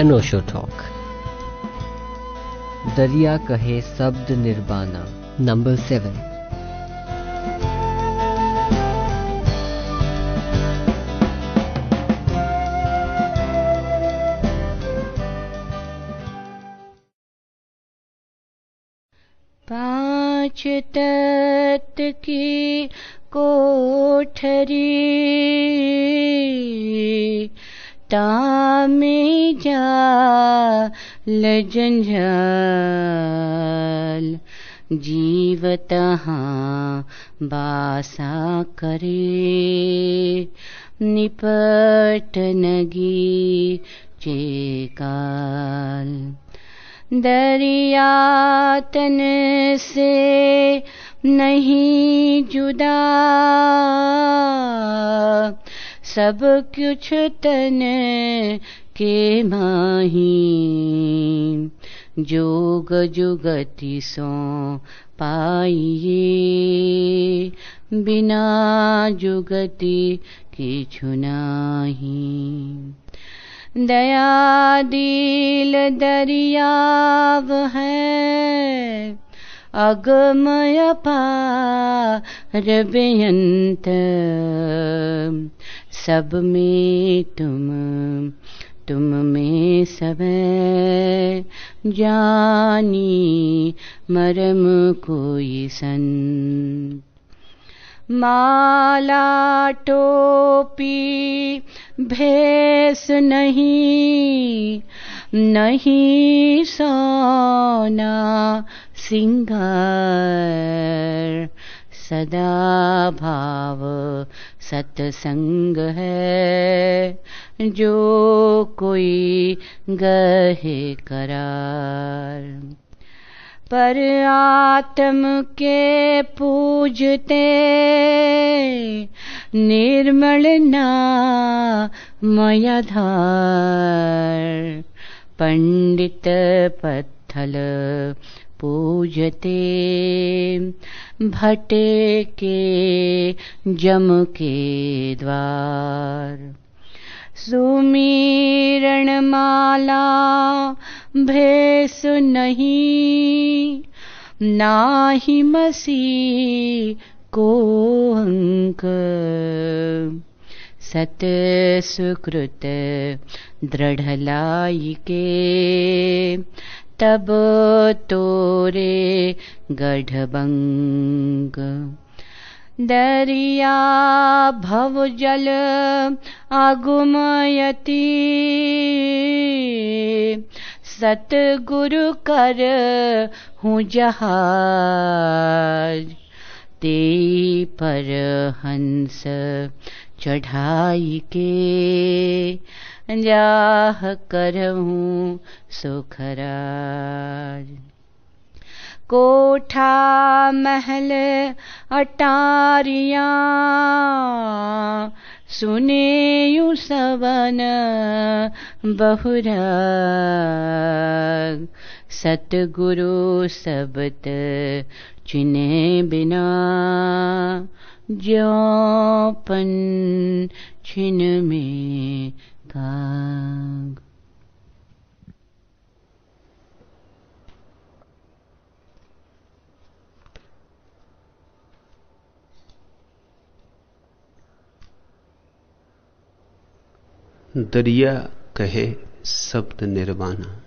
अनोशो talk दरिया कहे शब्द निर्बाना नंबर सेवन पाँच तत् की कोठरी तामे जा लजंझाल जीव तहाँ बासा करे। निपट नगी चेकाल। दरिया तन से नहीं जुदा। सब कुछ तन के माही। जोग जुगति सो पाइए। बिना जुगति किछु नाही। दया दिल दरियाव है। अगमय बेअंत सब में तुम तुम में सब जानी मरम कोई सन। माला टोपी भेस नहीं नहीं सोना सिंगार सदा भाव सत्संग है। जो कोई गहे करार। पर आत्म के पूजते, निर्मल ना मयाधार पंडित पत्थल पूजते। भटे के जम के द्वार। सुमीरण माला भेस नहीं, नाही मसी को अंक सत सुकृत दृढ़ के तब तोरे गढ़बंग दरिया भव जल आगुमयती। सतगुरु कर हूँ जहाज़। ते पर हंस चढ़ाई के। जाह करहूँ सुखराज। कोठा महल अटारिया सुने यू सवन बहुरा सतगुरु सबत चिने बिना जोपन छिन में काग दरिया कहे शब्द निर्वाणा।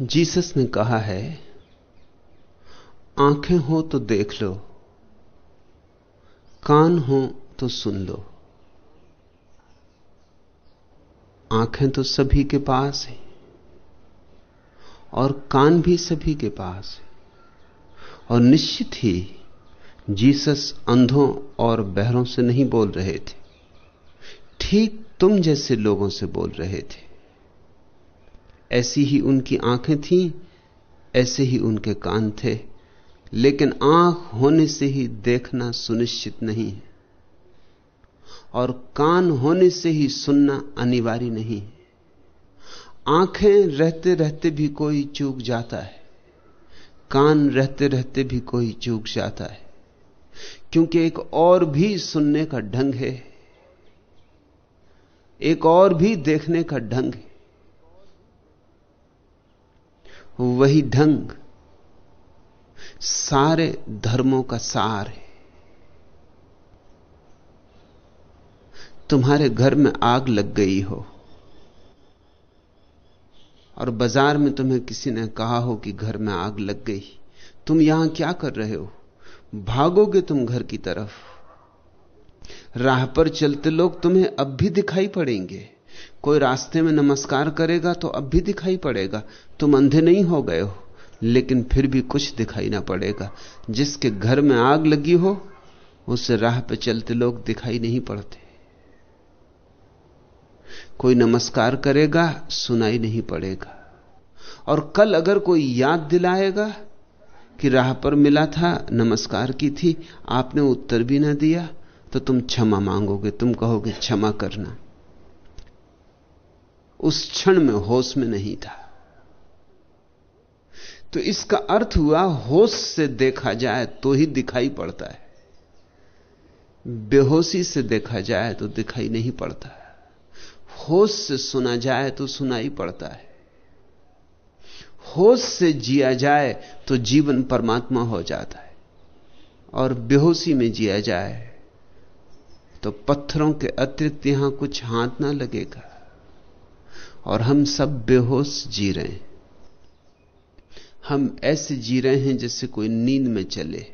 जीसस ने कहा है, आँखें हो तो देख लो, कान हो तो सुन लो। आँखें तो सभी के पास है और कान भी सभी के पास है। और निश्चित ही जीसस अंधों और बहरों से नहीं बोल रहे थे। ठीक तुम जैसे लोगों से बोल रहे थे। ऐसी ही उनकी आँखें थीं, ऐसे ही उनके कान थे, लेकिन आँख होने से ही देखना सुनिश्चित नहीं है। और कान होने से ही सुनना अनिवार्य नहीं है। आँखें रहते रहते भी कोई चूक जाता है। कान रहते रहते भी कोई चूक जाता है। क्योंकि एक और भी सुनने का ढंग है। एक और भी देखने का ढंग है। वही ढंग सारे धर्मों का सार है। तुम्हारे घर में आग लग गई हो। और बाज़ार में तुम्हें किसी ने कहा हो कि घर में आग लग गई। तुम यहाँ क्या कर रहे हो? भागोगे तुम घर की तरफ़। राह पर चलते लोग तुम्हें अब भी दिखाई पड़ेंगे। कोई रास्ते में नमस्कार करेगा तो अब भी दिखाई पड़ेगा। तुम अंधे नहीं हो गए हो, लेकिन फिर भी कुछ दिखाई ना पड़ेगा। जिसके घर में आग लगी हो, उसे राह पर चलते लोग दिखाई नहीं पड़ते। कोई नमस्कार करेगा, सुनाई नहीं पड़ेगा। और कल अगर कोई याद दिलाएगा कि राह पर मिला था, नमस्कार की थी, आपने उत्तर भी ना दिया तो तुम क्षमा मांगोगे, तुम कहोगे क्षमा करना। उस क्षण में होश में नहीं था। तो इसका अर्थ हुआ, होश से देखा जाए तो ही दिखाई पड़ता है। बेहोशी से देखा जाए तो दिखाई नहीं पड़ता होश से सुना जाए तो सुनाई पड़ता है। होश से जिया जाए तो जीवन परमात्मा हो जाता है। और बेहोशी में जिया जाए तो पत्थरों के अतिरिक्त यहाँ कुछ हाथ ना लगेगा। और हम सब बेहोश जी रहे हैं। हम ऐसे जी रहे हैं जैसे कोई नींद में चले।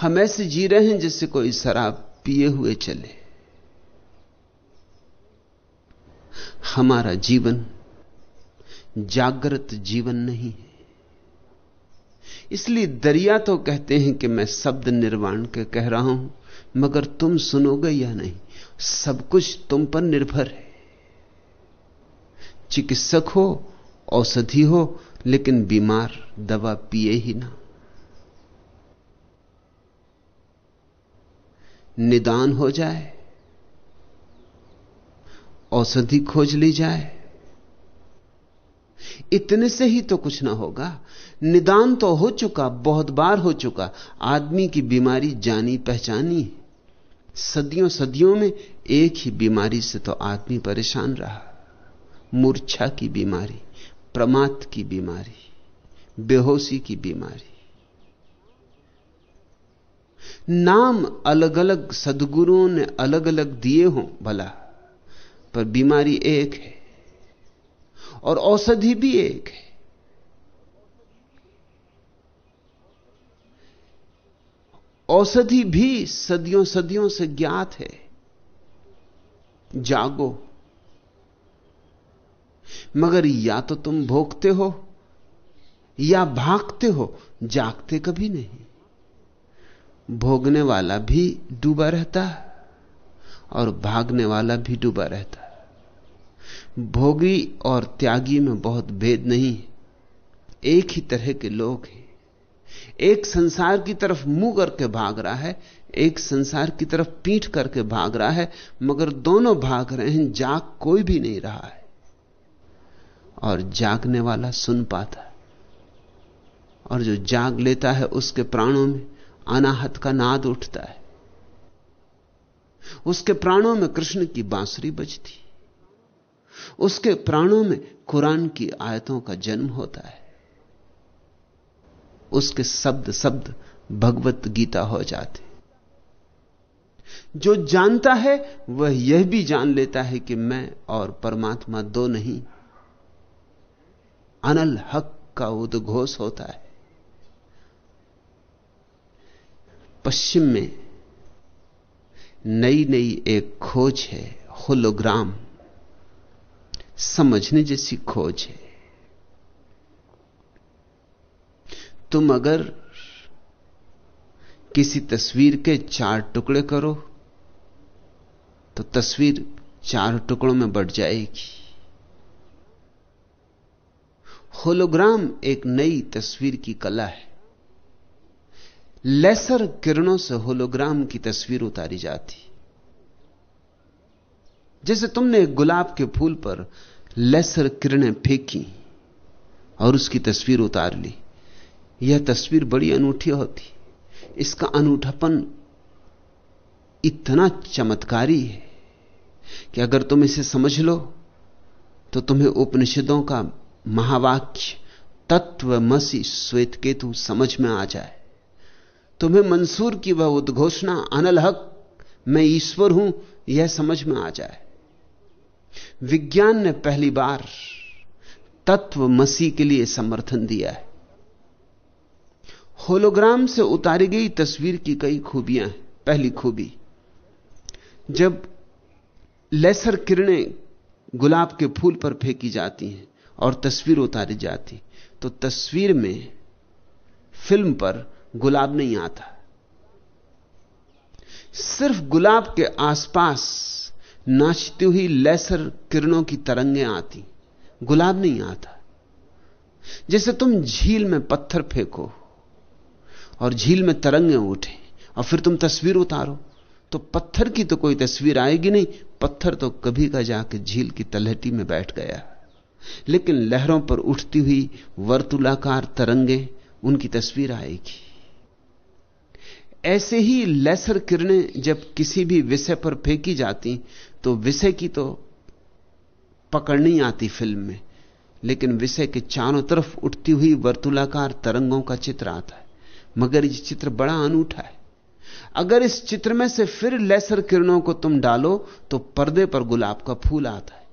हम ऐसे जी रहे हैं जैसे कोई शराब पिए हुए चले। हमारा जीवन जागृत जीवन नहीं है। इसलिए दरिया तो कहते हैं कि मैं शब्द निर्वाण के कह रहा हूँ, मगर तुम सुनोगे या नहीं, सब कुछ तुम पर निर्भर है। चिकित्सक हो, औषधि हो, लेकिन बीमार दवा पिए ही ना। निदान हो जाए औषधि खोज ली जाए। इतने से ही तो कुछ ना होगा। निदान तो हो चुका, बहुत बार हो चुका। आदमी की बीमारी जानी पहचानी। सदियों सदियों में एक ही बीमारी से तो आदमी परेशान रहा। मूर्छा की बीमारी, प्रमाद की बीमारी, बेहोशी की बीमारी। नाम अलग अलग सदगुरुओं ने अलग अलग दिए हों, भला। पर बीमारी एक है और औषधि भी एक है। औषधि भी सदियों सदियों से ज्ञात है। जागो। मगर या तो तुम भोगते हो या भागते हो, जागते कभी नहीं। भोगने वाला भी डूबा रहता और भागने वाला भी डूबा रहता है। भोगी और त्यागी में बहुत भेद नहीं है। एक ही तरह के लोग हैं। एक संसार की तरफ़ मुँह करके भाग रहा है, एक संसार की तरफ़ पीठ करके भाग रहा है, मगर दोनों भाग रहे हैं, जाग कोई भी नहीं रहा है। और जागने वाला सुन पाता है। और जो जाग लेता है, उसके प्राणों में अनाहत का नाद उठता है। उसके प्राणों में कृष्ण की बांसुरी बजती। उसके प्राणों में कुरान की आयतों का जन्म होता है। उसके शब्द शब्द भगवत गीता हो जाते। जो जानता है, वह यह भी जान लेता है कि मैं और परमात्मा दो नहीं। अनल हक का उद्घोष होता है। पश्चिम में नई नई एक खोज है होलोग्राम समझने जैसी खोज है। तुम अगर किसी तस्वीर के चार टुकड़े करो तो तस्वीर चार टुकड़ों में बढ़ जाएगी। होलोग्राम एक नई तस्वीर की कला है। लेसर किरणों से होलोग्राम की तस्वीर उतारी जाती। जैसे तुमने गुलाब के फूल पर लेसर किरणें फेंकी और उसकी तस्वीर उतार ली। यह तस्वीर बड़ी अनूठी होती। इसका अनूठापन इतना चमत्कारी है कि अगर तुम इसे समझ लो तो तुम्हें उपनिषदों का महावाक्य तत्वमसी श्वेत केतु समझ में आ जाए। तुम्हें मंसूर की वह उद्घोषणा, अनल हक, मैं ईश्वर हूँ, यह समझ में आ जाए। विज्ञान ने पहली बार तत्व मसीह के लिए समर्थन दिया है। होलोग्राम से उतारी गई तस्वीर की कई खूबियाँ हैं। पहली खूबी, जब लेसर किरणें गुलाब के फूल पर फेंकी जाती हैं और तस्वीर उतारी जाती तो तस्वीर में फ़िल्म पर गुलाब नहीं आता। सिर्फ़ गुलाब के आसपास नाचती हुई लेसर किरणों की तरंगें आती। गुलाब नहीं आता। जैसे तुम झील में पत्थर फेंको और झील में तरंगें उठे और फिर तुम तस्वीर उतारो तो पत्थर की तो कोई तस्वीर आएगी नहीं। पत्थर तो कभी का जाके झील की तलहटी में बैठ गया। लेकिन लहरों पर उठती हुई वर्तुलाकार तरंगे, उनकी तस्वीर आएगी। ऐसे ही लेसर किरणें जब किसी भी विषय पर फेंकी जाती तो विषय की तो पकड़ नहीं आती फ़िल्म में, लेकिन विषय के चारों तरफ़ उठती हुई वर्तुलाकार तरंगों का चित्र आता है। मगर यह चित्र बड़ा अनूठा है। अगर इस चित्र में से फिर लेसर किरणों को तुम डालो तो पर्दे पर गुलाब का फूल आता है।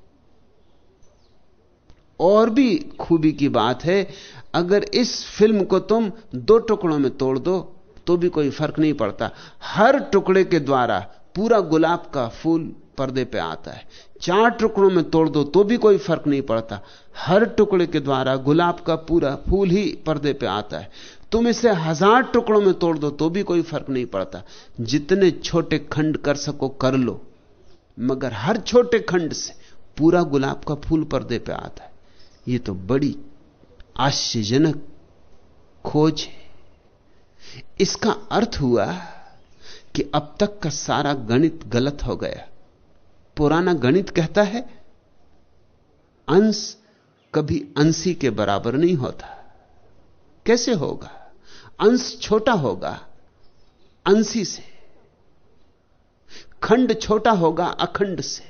और भी खूबी की बात है, अगर इस फ़िल्म को तुम दो टुकड़ों में तोड़ दो तो भी कोई फ़र्क नहीं पड़ता। हर टुकड़े के द्वारा पूरा गुलाब का फूल पर्दे पे आता है। चार टुकड़ों में तोड़ दो तो भी कोई फ़र्क नहीं पड़ता। हर टुकड़े के द्वारा गुलाब का पूरा फूल ही पर्दे पे आता है। तुम इसे हज़ार टुकड़ों में तोड़ दो तो भी कोई फ़र्क नहीं पड़ता। जितने छोटे खंड कर सको कर लो। मगर हर छोटे खंड से पूरा गुलाब का फूल पर्दे पे आता है। यह तो बड़ी आश्चर्यजनक खोज है। इसका अर्थ हुआ कि अब तक का सारा गणित गलत हो गया। पुराना गणित कहता है, अंश कभी अंशी के बराबर नहीं होता। कैसे होगा? अंश छोटा होगा, अंशी से। खंड छोटा होगा, अखंड से।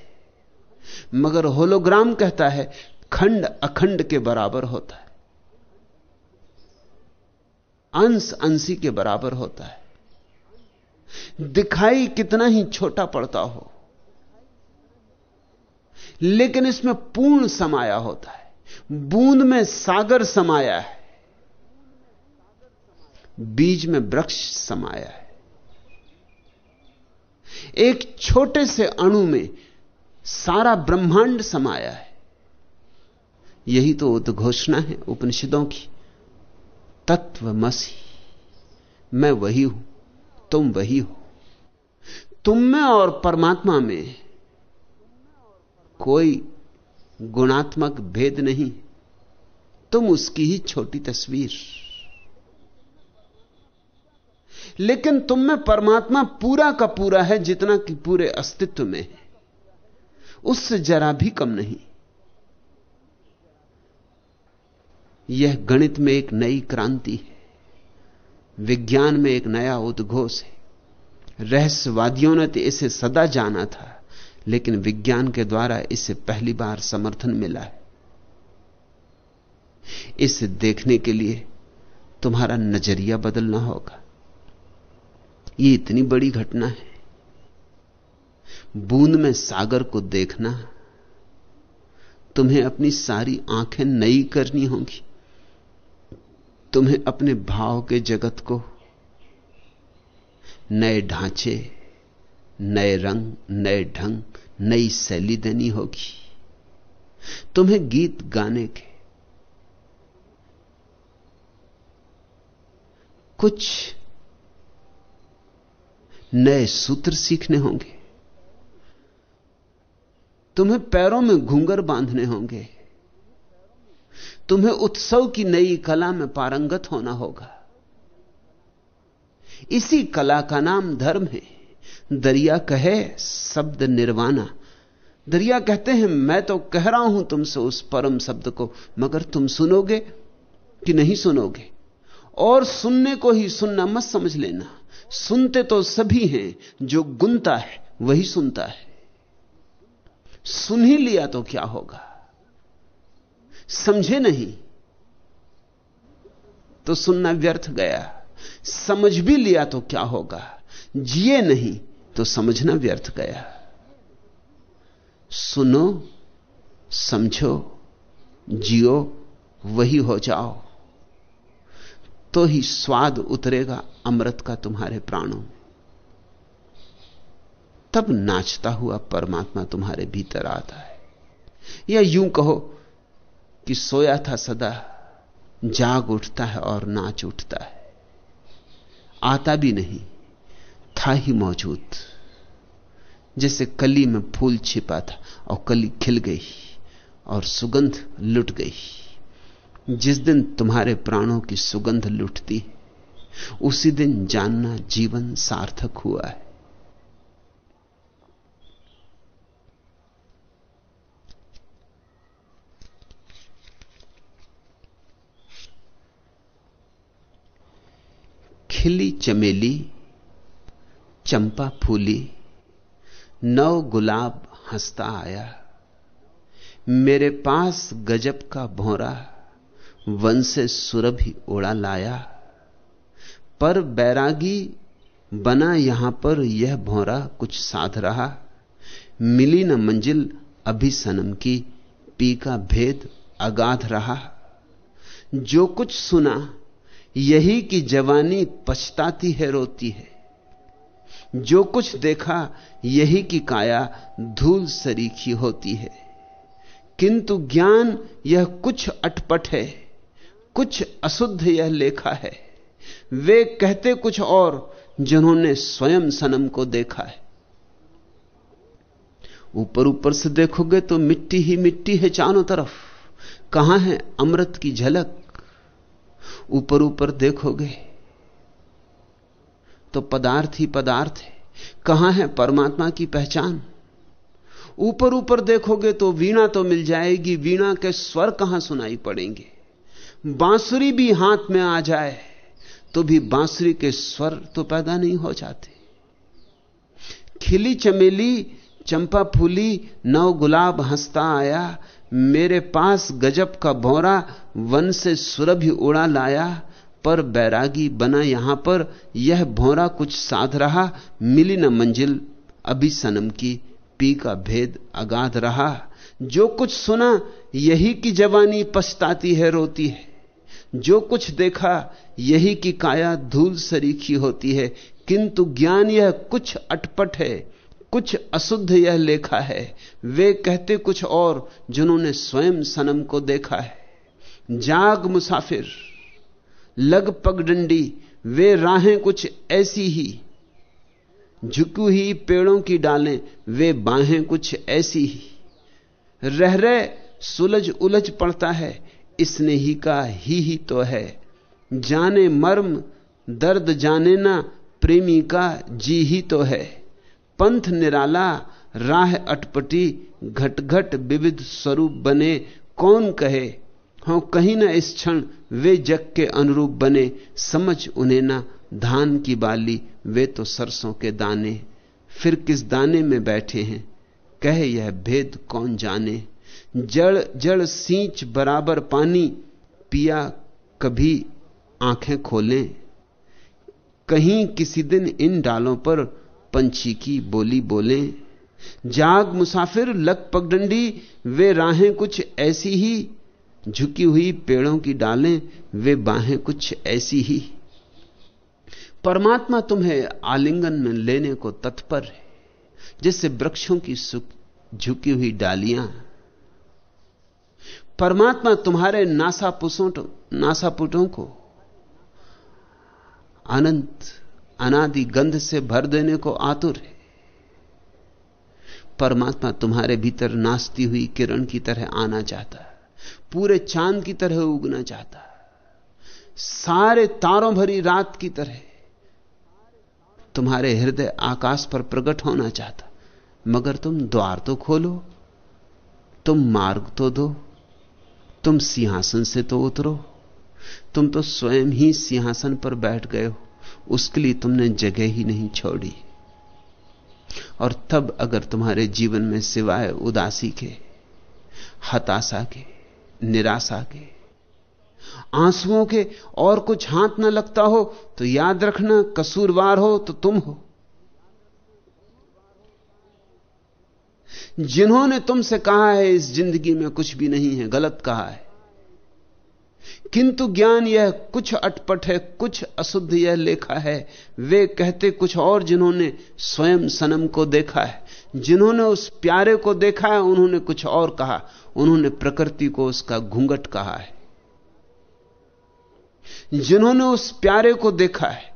मगर होलोग्राम कहता है, खंड अखंड के बराबर होता है। अंश अंशी के बराबर होता है। दिखाई कितना ही छोटा पड़ता हो, लेकिन इसमें पूर्ण समाया होता है। बूंद में सागर समाया है, बीज में वृक्ष समाया है। एक छोटे से अणु में सारा ब्रह्मांड समाया है। यही तो उद्घोषणा है उपनिषदों की। तत्वमसी। मैं वही हूँ, तुम वही हो। तुम में और परमात्मा में कोई गुणात्मक भेद नहीं। तुम उसकी ही छोटी तस्वीर। लेकिन तुम में परमात्मा पूरा का पूरा है जितना कि पूरे अस्तित्व में है। उससे जरा भी कम नहीं। यह गणित में एक नई क्रांति है। विज्ञान में एक नया उद्घोष है। रहस्यवादियों ने तो इसे सदा जाना था, लेकिन विज्ञान के द्वारा इसे पहली बार समर्थन मिला है। इसे देखने के लिए तुम्हारा नज़रिया बदलना होगा। यह इतनी बड़ी घटना है। बूंद में सागर को देखना, तुम्हें अपनी सारी आँखें नई करनी होंगी। तुम्हें अपने भाव के जगत को। नए ढांचे, नए रंग, नए ढंग, नई शैली देनी होगी। तुम्हें गीत गाने के। कुछ नए सूत्र सीखने होंगे। तुम्हें पैरों में घूंगर बांधने होंगे। तुम्हें उत्सव की नई कला में पारंगत होना होगा। इसी कला का नाम धर्म है। दरिया कहे, शब्द निर्वाणा। दरिया कहते हैं, मैं तो कह रहा हूँ तुमसे उस परम शब्द को, मगर तुम सुनोगे कि नहीं सुनोगे? और सुनने को ही सुनना मत समझ लेना। सुनते तो सभी हैं, जो गुनता है, वही सुनता है। सुन ही लिया तो क्या होगा? समझे नहीं तो सुनना व्यर्थ गया। समझ भी लिया तो क्या होगा? जिए नहीं तो समझना व्यर्थ गया। सुनो, समझो, जियो, वही हो जाओ। तो ही स्वाद उतरेगा अमृत का तुम्हारे प्राणों में। तब नाचता हुआ परमात्मा तुम्हारे भीतर आता है। या यूँ कहो कि सोया था सदा, जाग उठता है और नाच उठता है। आता भी नहीं, था ही मौजूद, जैसे कली में फूल छिपा था और कली खिल गई और सुगंध लुट गई। जिस दिन तुम्हारे प्राणों की सुगंध लुटती, उसी दिन जानना जीवन सार्थक हुआ है। खिली चमेली, चंपा फूली नव गुलाब हंसता आया। मेरे पास गजब का भौरा, वन से सुरभि ओढ़ा लाया। पर बैरागी बना यहाँ पर यह भौरा कुछ साध रहा। मिली न मंजिल अभी सनम की, पी का भेद अगाध रहा। जो कुछ सुना यही की जवानी पछताती है, रोती है। जो कुछ देखा, यही की काया धूल सरीखी होती है। किंतु ज्ञान यह कुछ अटपट है, कुछ अशुद्ध यह लेखा है। वे कहते कुछ और, जिन्होंने स्वयं सनम को देखा है। ऊपर ऊपर से देखोगे तो मिट्टी ही मिट्टी है चारों तरफ़। कहाँ है अमृत की झलक? ऊपर ऊपर देखोगे तो पदार्थ ही पदार्थ है। कहाँ है परमात्मा की पहचान? ऊपर ऊपर देखोगे तो वीणा तो मिल जाएगी, वीणा के स्वर कहाँ सुनाई पड़ेंगे? बांसुरी भी हाथ में आ जाए तो भी बांसुरी के स्वर तो पैदा नहीं हो जाते। खिली चमेली, चंपा फूली, नव गुलाब हंसता आया मेरे पास गजब का भौरा, वन से सुरभि उड़ा लाया, पर बैरागी बना यहाँ पर, यह भौरा कुछ साध रहा, मिली न मंजिल। अभी सनम की पी का भेद अगाध रहा। जो कुछ सुना, यही की जवानी पछताती है, रोती है। जो कुछ देखा, यही की काया धूल सरीखी होती है। किंतु ज्ञान यह कुछ अटपट है कुछ अशुद्ध यह लेखा है। वे कहते कुछ और जिन्होंने स्वयं सनम को देखा है। जाग मुसाफिर, लग पगडंडी वे राहें कुछ ऐसी ही। झुकू ही पेड़ों की डालें, वे बाहें कुछ ऐसी ही। रह रहे सुलझ उलझ पड़ता है, इसने ही का ही ही तो है। जाने मर्म, दर्द जाने ना, प्रेमी का जी ही तो है। पंथ निराला, राह अटपटी घट घट विविध स्वरूप बने, कौन कहे? हो, कहीं ना इस क्षण वे जग के अनुरूप बने, समझ उन्हें ना, धान की बाली, वे तो सरसों के दाने। फिर किस दाने में बैठे हैं? कह यह भेद कौन जाने? जड़ जड़ सींच बराबर पानी, पिया कभी आँखें खोलें। कहीं किसी दिन इन डालों पर पंछी की बोली बोले। जाग मुसाफिर लग पगडंडी, वे राहें कुछ ऐसी ही। झुकी हुई पेड़ों की डालें, वे बाहें कुछ ऐसी ही। परमात्मा तुम्हें आलिंगन में लेने को तत्पर है जैसे वृक्षों की सुख, झुकी हुई डालियाँ। परमात्मा तुम्हारे नासापुसों, नासापुटों को अनंत अनादि गंध से भर देने को आतुर है। परमात्मा तुम्हारे भीतर नाचती हुई किरण की तरह आना चाहता है, पूरे चाँद की तरह उगना चाहता है, सारे तारों भरी रात की तरह तुम्हारे हृदय आकाश पर प्रकट होना चाहता मगर तुम द्वार तो खोलो, तुम मार्ग तो दो, तुम सिंहासन से तो उतरो, तुम तो स्वयं ही सिंहासन पर बैठ गए हो। उसके लिए तुमने जगह ही नहीं छोड़ी। और तब अगर तुम्हारे जीवन में सिवाय उदासी के, हताशा के, निराशा के, आंसुओं के और कुछ हाथ न लगता हो तो याद रखना कसूरवार हो तो तुम हो। जिन्होंने तुमसे कहा है, इस ज़िंदगी में कुछ भी नहीं है, गलत कहा है। किंतु ज्ञान यह कुछ अटपट है, कुछ अशुद्ध यह लेखा है। वे कहते कुछ और जिन्होंने स्वयं सनम को देखा है। जिन्होंने उस प्यारे को देखा है, उन्होंने कुछ और कहा। उन्होंने प्रकृति को उसका घूंघट कहा है। जिन्होंने उस प्यारे को देखा है,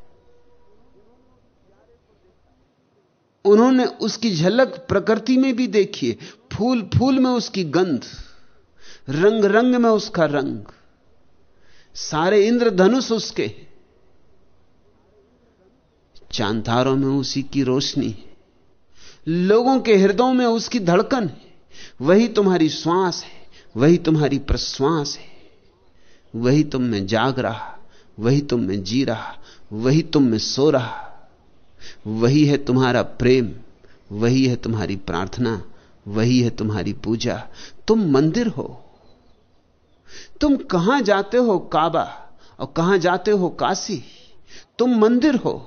उन्होंने उसकी झलक प्रकृति में भी देखी है। फूल फूल में उसकी गंध, रंग रंग में उसका रंग। सारे इंद्रधनुष उसके चांतारों में उसी की रोशनी लोगों के हृदयों में उसकी धड़कन है। वही तुम्हारी श्वास है, वही तुम्हारी प्रश्वास है। वही तुम में जाग रहा, वही तुम में जी रहा, वही तुम में सो रहा। वही है तुम्हारा प्रेम, वही है तुम्हारी प्रार्थना, वही है तुम्हारी पूजा। तुम मंदिर हो। तुम कहाँ जाते हो काबा और कहाँ जाते हो काशी? तुम मंदिर हो।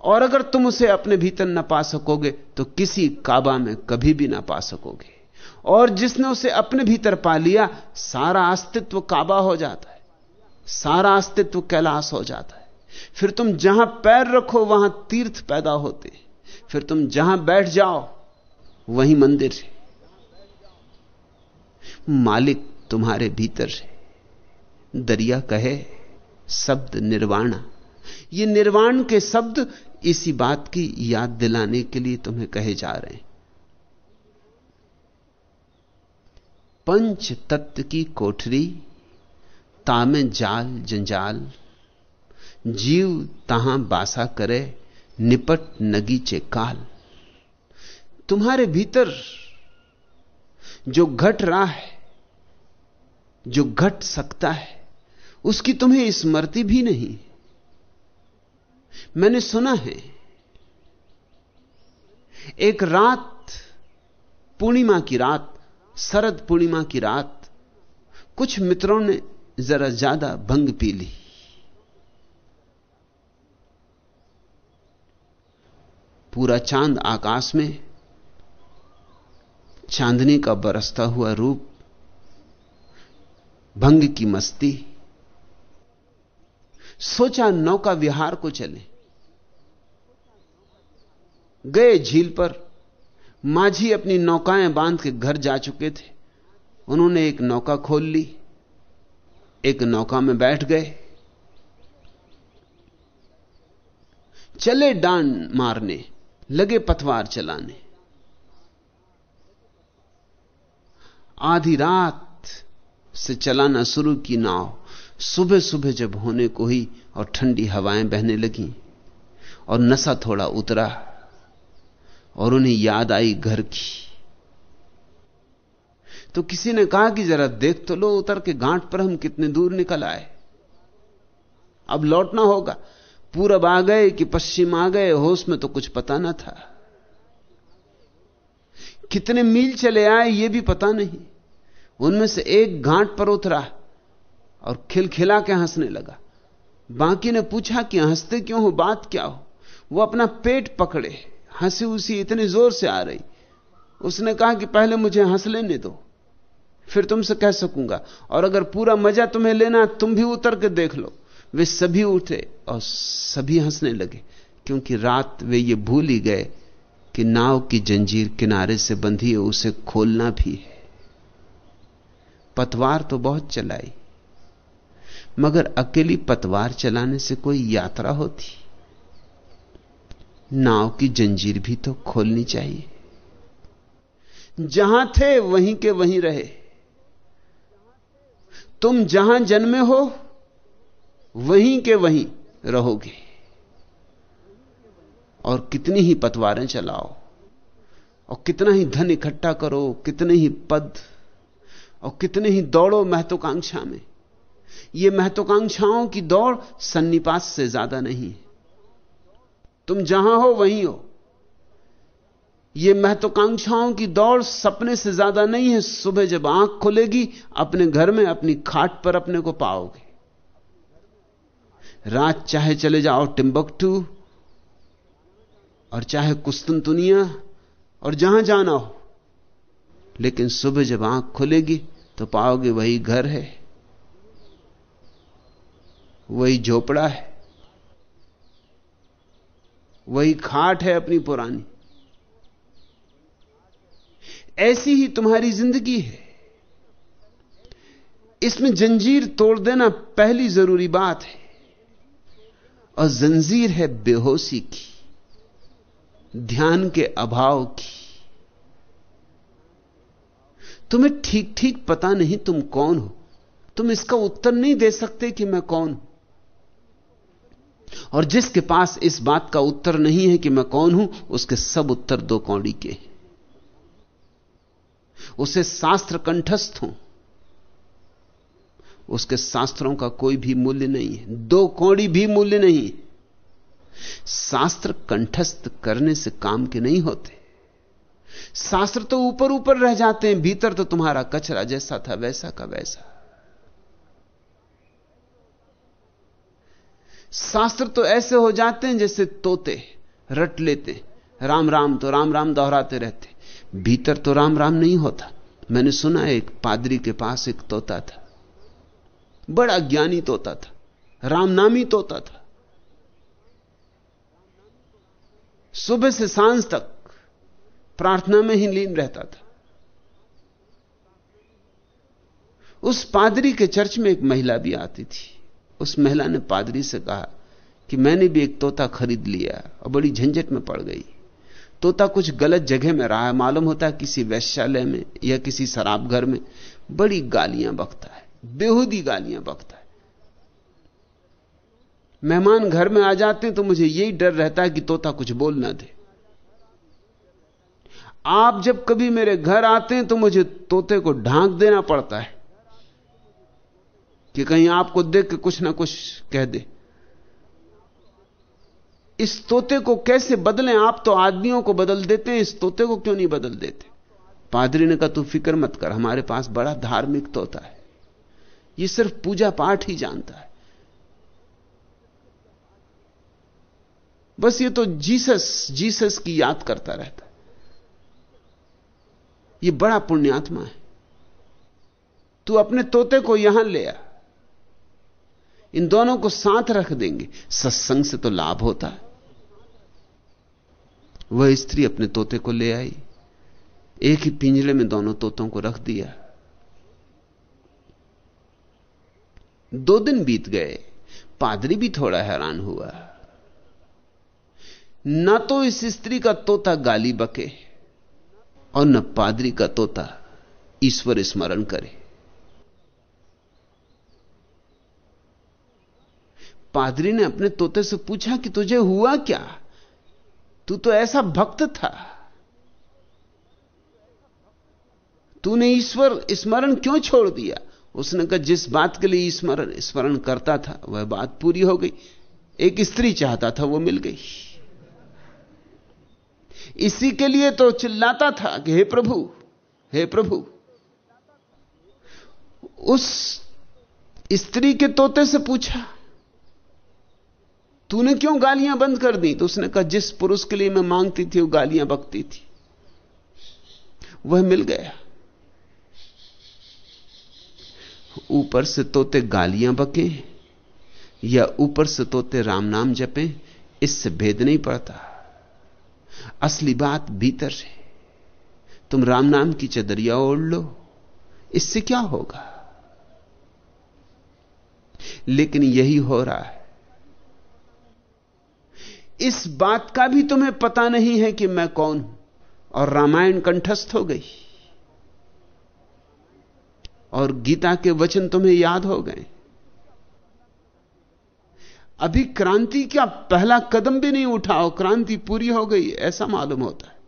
और अगर तुम उसे अपने भीतर ना पा सकोगे तो किसी काबा में कभी भी ना पा सकोगे। और जिसने उसे अपने भीतर पा लिया, सारा अस्तित्व काबा हो जाता है। सारा अस्तित्व कैलाश हो जाता है। फिर तुम जहाँ पैर रखो, वहाँ तीर्थ पैदा होते फिर तुम जहाँ बैठ जाओ, वही मंदिर है। मालिक तुम्हारे भीतर है। दरिया कहे शब्द निर्वाणा। ये निर्वाण के शब्द इसी बात की याद दिलाने के लिए तुम्हें कहे जा रहे हैं। पंच तत्व की कोठरी, तामे जाल जंजाल, जीव तहां बासा करे, निपट नगीचे काल। तुम्हारे भीतर जो घट रहा है जो घट सकता है, उसकी तुम्हें स्मृति भी नहीं। मैंने सुना है, एक रात, पूर्णिमा की रात, शरद पूर्णिमा की रात, कुछ मित्रों ने जरा ज़्यादा भंग पी ली। पूरा चाँद आकाश में चांदनी का बरसता हुआ रूप भंग की मस्ती। सोचा नौका विहार को चले। गए झील पर, माझी अपनी नौकाएँ बाँध के घर जा चुके थे। उन्होंने एक नौका खोल ली, एक नौका में बैठ गए। चले डांड मारने, लगे पतवार चलाने। आधी रात से चलाना शुरू की नाव सुबह सुबह जब होने को ही और ठंडी हवाएँ बहने लगी और नशा थोड़ा उतरा और उन्हें याद आई घर की। तो किसी ने कहा कि जरा देख तो लो उतर के घाट पर हम कितने दूर निकल आए। अब लौटना होगा। पूरब आ गए कि पश्चिम आ गए, होश में तो कुछ पता ना था। कितने मील चले आए ये भी पता नहीं। उनमें से एक घाट पर उतरा और खिलखिला के हंसने लगा। बाकी ने पूछा कि हँसते क्यों हो? बात क्या हो? वो अपना पेट पकड़े। हँसी उसी इतनी ज़ोर से आ रही। उसने कहा कि पहले मुझे हंस लेने दो, फिर तुमसे कह सकूँगा। और अगर पूरा मज़ा तुम्हें लेना तुम भी उतर के देख लो। वे सभी उठे और सभी हंसने लगे, क्योंकि रात वे ये भूल ही गए कि नाव की जंजीर किनारे से बंधी है, उसे खोलना भी है। पतवार तो बहुत चलाई, मगर अकेली पतवार चलाने से कोई यात्रा होती। नाव की जंजीर भी तो खोलनी चाहिए। जहाँ थे वहीं के वहीं रहे। तुम जहाँ जन्मे हो, वहीं के वहीं रहोगे। और कितनी ही पतवारें चलाओ, और कितना ही धन इकट्ठा करो, कितने ही पद और कितने ही दौड़ो महत्वाकांक्षा में। यह महत्वाकांक्षाओं की दौड़ सन्निपात से ज़्यादा नहीं है। तुम जहाँ हो, वहीं हो। यह महत्वाकांक्षाओं की दौड़ सपने से ज़्यादा नहीं है। सुबह जब आँख खुलेगी, अपने घर में अपनी खाट पर अपने को पाओगे। रात चाहे चले जाओ टिम्बकटू, और चाहे कुस्तुनतुनिया और जहाँ जाना हो। लेकिन सुबह जब आँख खुलेगी तो पाओगे वही घर है, वही झोपड़ा है, वही खाट है अपनी पुरानी। ऐसी ही तुम्हारी ज़िंदगी है। इसमें जंजीर तोड़ देना पहली ज़रूरी बात है और जंजीर है बेहोशी की, ध्यान के अभाव की। तुम्हें ठीक ठीक पता नहीं तुम कौन हो। तुम इसका उत्तर नहीं दे सकते कि मैं कौन हूँ। और जिसके पास इस बात का उत्तर नहीं है कि मैं कौन हूँ, उसके सब उत्तर दो कौड़ी के उसे शास्त्र कंठस्थ हो। उसके शास्त्रों का कोई भी मूल्य नहीं है। दो कौड़ी भी मूल्य नहीं शास्त्र कंठस्थ करने से काम के नहीं होते। शास्त्र तो ऊपर ऊपर रह जाते हैं, भीतर तो तुम्हारा कचरा जैसा था, वैसा का वैसा। शास्त्र तो ऐसे हो जाते हैं जैसे तोते, रट लेते राम राम तो राम राम दोहराते रहते भीतर तो राम राम नहीं होता। मैंने सुना एक पादरी के पास एक तोता था। बड़ा ज्ञानी तोता था, राम नामी तोता था। सुबह से साँझ तक प्रार्थना में ही लीन रहता था। उस पादरी के चर्च में एक महिला भी आती थी। उस महिला ने पादरी से कहा कि मैंने भी एक तोता खरीद लिया और बड़ी झंझट में पड़ गई। तोता कुछ गलत जगह में रहा है। मालूम होता है किसी वैश्यालय में या किसी शराब घर में बड़ी गालियाँ बकता है, बेहूदी गालियाँ बकता है। मेहमान घर में आ जाते हैं तो मुझे यही डर रहता है कि तोता कुछ बोल ना दे। आप जब कभी मेरे घर आते हैं तो मुझे तोते को ढांक देना पड़ता है कि कहीं आपको देख के कुछ ना कुछ कह दे। इस तोते को कैसे बदलें? आप तो आदमियों को बदल देते हैं, इस तोते को क्यों नहीं बदल देते? पादरी ने कहा, तू फ़िक्र मत कर, हमारे पास बड़ा धार्मिक तोता है। ये सिर्फ़ पूजा पाठ ही जानता है। बस ये तो जीसस जीसस की याद करता रहता है। ये बड़ा पुण्यात्मा है। तू अपने तोते को यहाँ ले आ। इन दोनों को साथ रख देंगे। सत्संग से तो लाभ होता है। वह स्त्री अपने तोते को ले आई। एक ही पिंजरे में दोनों तोतों को रख दिया। दो दिन बीत गए। पादरी भी थोड़ा हैरान हुआ। न तो इस स्त्री का तोता गाली बके। और न पादरी का तोता ईश्वर स्मरण करे। पादरी ने अपने तोते से पूछा कि तुझे हुआ क्या? तू तो ऐसा भक्त था। तूने ईश्वर स्मरण क्यों छोड़ दिया? उसने कहा, जिस बात के लिए स्मरण स्मरण करता था, वह बात पूरी हो गई। एक स्त्री चाहता था, वो मिल गई। इसी के लिए तो चिल्लाता था कि हे प्रभु हे प्रभु। उस स्त्री के तोते से पूछा, तूने क्यों गालियाँ बंद कर दी? तो उसने कहा, जिस पुरुष के लिए मैं मांगती थी, वो गालियाँ बकती थी। वह मिल गया। ऊपर से तोते गालियाँ बके या ऊपर से तोते राम नाम जपे, इससे भेद नहीं पड़ता। असली बात भीतर है तुम राम नाम की चदरिया ओढ़ लो, इससे क्या होगा? लेकिन यही हो रहा है। इस बात का भी तुम्हें पता नहीं है कि मैं कौन हूँ, और रामायण कंठस्थ हो गई, और गीता के वचन तुम्हें याद हो गए। अभी क्रांति क्या पहला कदम भी नहीं उठाओ क्रांति पूरी हो गई, ऐसा मालूम होता है।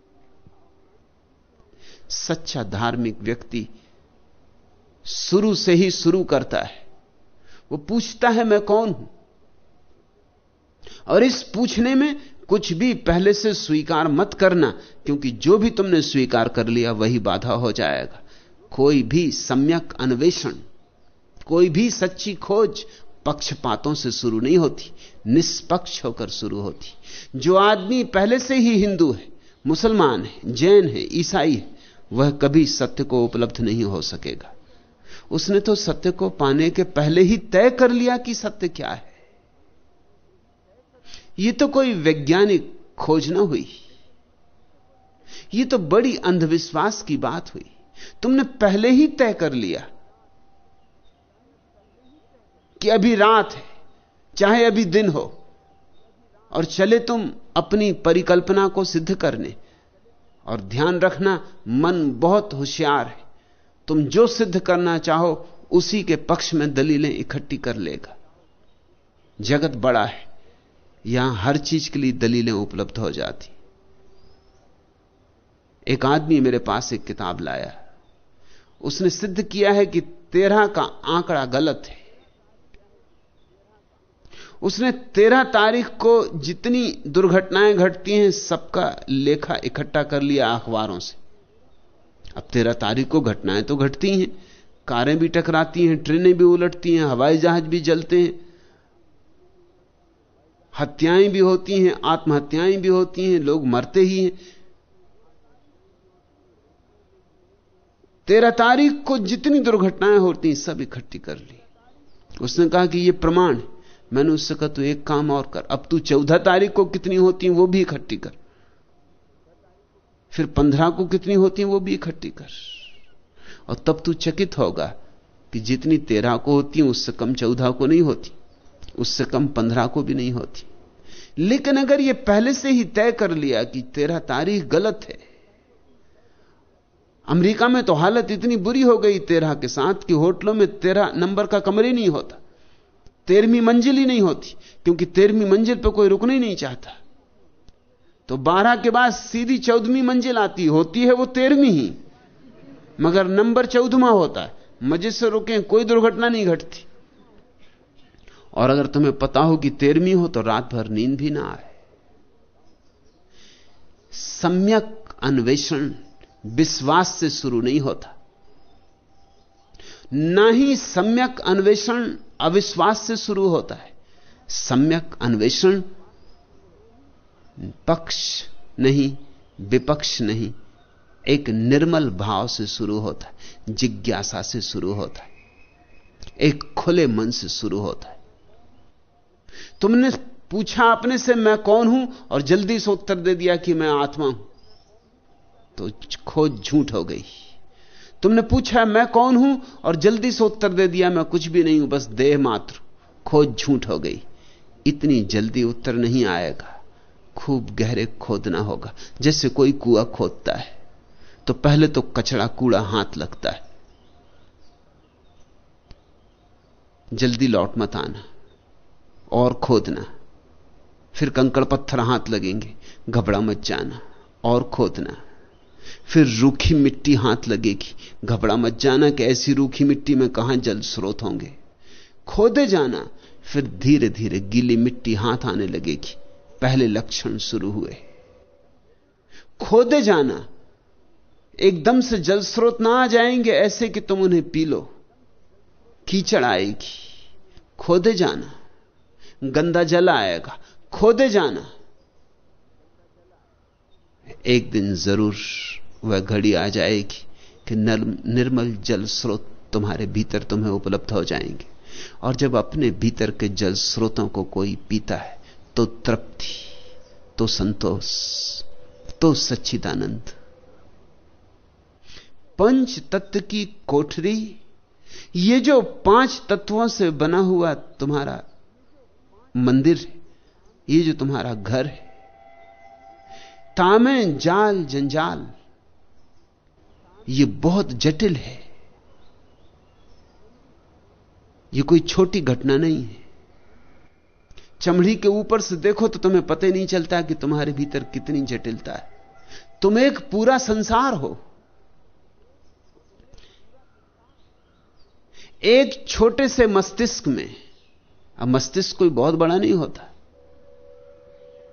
सच्चा धार्मिक व्यक्ति शुरू से ही शुरू करता है। वो पूछता है, मैं कौन हूँ? और इस पूछने में कुछ भी पहले से स्वीकार मत करना, क्योंकि जो भी तुमने स्वीकार कर लिया, वही बाधा हो जाएगा। कोई भी सम्यक अन्वेषण, कोई भी सच्ची खोज पक्षपातों से शुरू नहीं होती, निष्पक्ष होकर शुरू होती। जो आदमी पहले से ही हिंदू है, मुसलमान है, जैन है, ईसाई है, वह कभी सत्य को उपलब्ध नहीं हो सकेगा। उसने तो सत्य को पाने के पहले ही तय कर लिया कि सत्य क्या है। यह तो कोई वैज्ञानिक खोज न हुई। यह तो बड़ी अंधविश्वास की बात हुई। तुमने पहले ही तय कर लिया। कि अभी रात है, चाहे अभी दिन हो, और चले तुम अपनी परिकल्पना को सिद्ध करने। और ध्यान रखना, मन बहुत होशियार है। तुम जो सिद्ध करना चाहो, उसी के पक्ष में दलीलें इकट्ठी कर लेगा। जगत बड़ा है, यहाँ हर चीज़ के लिए दलीलें उपलब्ध हो जाती। एक आदमी मेरे पास एक किताब लाया। उसने सिद्ध किया है कि तेरह का आंकड़ा गलत है। उसने तेरह तारीख को जितनी दुर्घटनाएँ घटती हैं, सबका लेखा इकट्ठा कर लिया अखबारों से। अब तेरह तारीख को घटनाएँ तो घटती हैं। कारें भी टकराती हैं, ट्रेनें भी उलटती हैं, हवाई जहाज़ भी जलते हैं। हत्याएँ भी होती हैं, आत्महत्याएँ भी होती हैं, लोग मरते ही हैं। तेरह तारीख को जितनी दुर्घटनाएँ होती हैं, सब इकट्ठी कर ली। उसने कहा कि यह प्रमाण है। मैंने उससे कहा, तू एक काम और कर। अब तू चौदह तारीख को कितनी होती है, वो भी इकट्ठी कर। फिर पंद्रह को कितनी होती है, वो भी इकट्ठी कर। और तब तू चकित होगा कि जितनी तेरह को होती है, उससे कम चौदह को नहीं होती। उससे कम पंद्रह को भी नहीं होती। लेकिन अगर यह पहले से ही तय कर लिया कि तेरह तारीख गलत है, अमेरिका में तो हालत इतनी बुरी हो गई तेरह के साथ कि होटलों में तेरह नंबर का कमरे नहीं होता। तेरहवीं मंजिल ही नहीं होती, क्योंकि तेरहवीं मंजिल पर कोई रुकना ही नहीं चाहता। तो बारह के बाद सीधी चौदहवीं मंजिल आती, होती है वो तेरहवीं ही। मगर नंबर चौदहवा होता है मज़े से रुके, कोई दुर्घटना नहीं घटती। और अगर तुम्हें पता हो कि तेरहवीं हो तो रात भर नींद भी ना आए। सम्यक अन्वेषण विश्वास से शुरू नहीं होता। ना ही सम्यक अन्वेषण अविश्वास से शुरू होता है। सम्यक अन्वेषण, पक्ष नहीं, विपक्ष नहीं, एक निर्मल भाव से शुरू होता है, जिज्ञासा से शुरू होता है, एक खुले मन से शुरू होता है। तुमने पूछा अपने से, मैं कौन हूँ? और जल्दी से उत्तर दे दिया कि मैं आत्मा हूँ। तो खोज झूठ हो गई। तुमने पूछा, मैं कौन हूँ? और जल्दी से उत्तर दे दिया, मैं कुछ भी नहीं हूँ, बस देह मात्र. खोज झूठ हो गई। इतनी जल्दी उत्तर नहीं आएगा। खूब गहरे खोदना होगा, जैसे कोई कुआ खोदता है। तो पहले तो कचड़ा कूड़ा हाथ लगता है। जल्दी लौट मत आना, और खोदना। फिर कंकड़ पत्थर हाथ लगेंगे, घबरा मत जाना, और खोदना। फिर रूखी मिट्टी हाथ लगेगी। घबरा मत जाना कि ऐसी रूखी मिट्टी में कहाँ जल स्रोत होंगे। खोदे जाना, फिर धीरे धीरे गीली मिट्टी हाथ आने लगेगी। पहले लक्षण शुरू हुए। खोदे जाना, एकदम से जल स्रोत ना आ जाएँगे ऐसे कि तुम उन्हें पी लो। कीचड़ आएगी। खोदे जाना, गंदा जल आएगा। खोदे जाना। एक दिन ज़रूर वह घड़ी आ जाएगी कि निर्मल जल स्रोत तुम्हारे भीतर तुम्हें उपलब्ध हो जाएँगे। और जब अपने भीतर के जल स्रोतों को कोई पीता है तो तृप्ति तो संतोष तो सच्चिदानंद। पंच तत्व की कोठरी, ये जो पाँच तत्वों से बना हुआ तुम्हारा मंदिर है, ये जो तुम्हारा घर है, तामे जाल जंजाल ये बहुत जटिल है। यह कोई छोटी घटना नहीं है। चमड़ी के ऊपर से देखो तो तुम्हें पता ही नहीं चलता कि तुम्हारे भीतर कितनी जटिलता है। तुम एक पूरा संसार हो। एक छोटे से मस्तिष्क में, अब मस्तिष्क कोई बहुत बड़ा नहीं होता,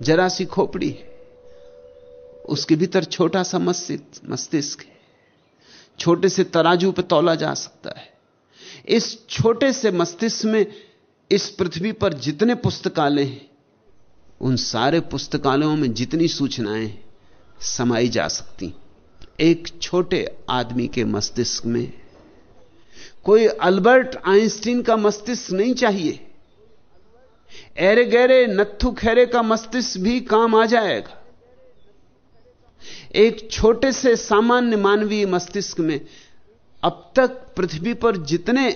जरा सी खोपड़ी है, उसके भीतर छोटा सा मस्तिष्क मस्तिष्क है। छोटे से तराजू पर तोला जा सकता है। इस छोटे से मस्तिष्क में इस पृथ्वी पर जितने पुस्तकालय हैं, उन सारे पुस्तकालयों में जितनी सूचनाएँ समाई जा सकती। एक छोटे आदमी के मस्तिष्क में कोई अल्बर्ट आइंस्टीन का मस्तिष्क नहीं चाहिए। एरे गहरे नत्थु खैरे का मस्तिष्क भी काम आ जाएगा। एक छोटे से सामान्य मानवीय मस्तिष्क में अब तक पृथ्वी पर जितने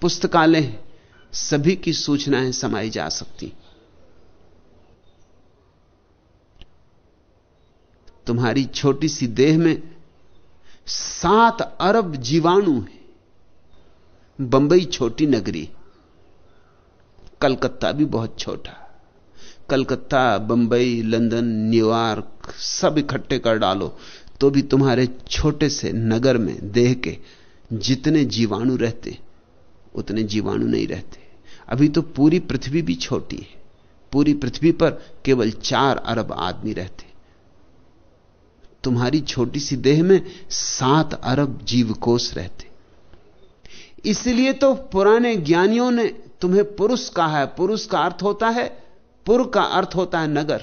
पुस्तकालय हैं, सभी की सूचनाएँ समाई जा सकती। तुम्हारी छोटी सी देह में सात अरब जीवाणु हैं। बंबई छोटी नगरी, कलकत्ता भी बहुत छोटा। कलकत्ता, बंबई, लंदन, न्यूयॉर्क सब इकट्ठे कर डालो तो भी तुम्हारे छोटे से नगर में देह के जितने जीवाणु रहते, उतने जीवाणु नहीं रहते। अभी तो पूरी पृथ्वी भी छोटी है। पूरी पृथ्वी पर केवल चार अरब आदमी रहते। तुम्हारी छोटी सी देह में सात अरब जीवकोष रहते। इसलिए तो पुराने ज्ञानियों ने तुम्हें पुरुष कहा है। पुरुष का अर्थ होता है पुर का अर्थ होता है नगर।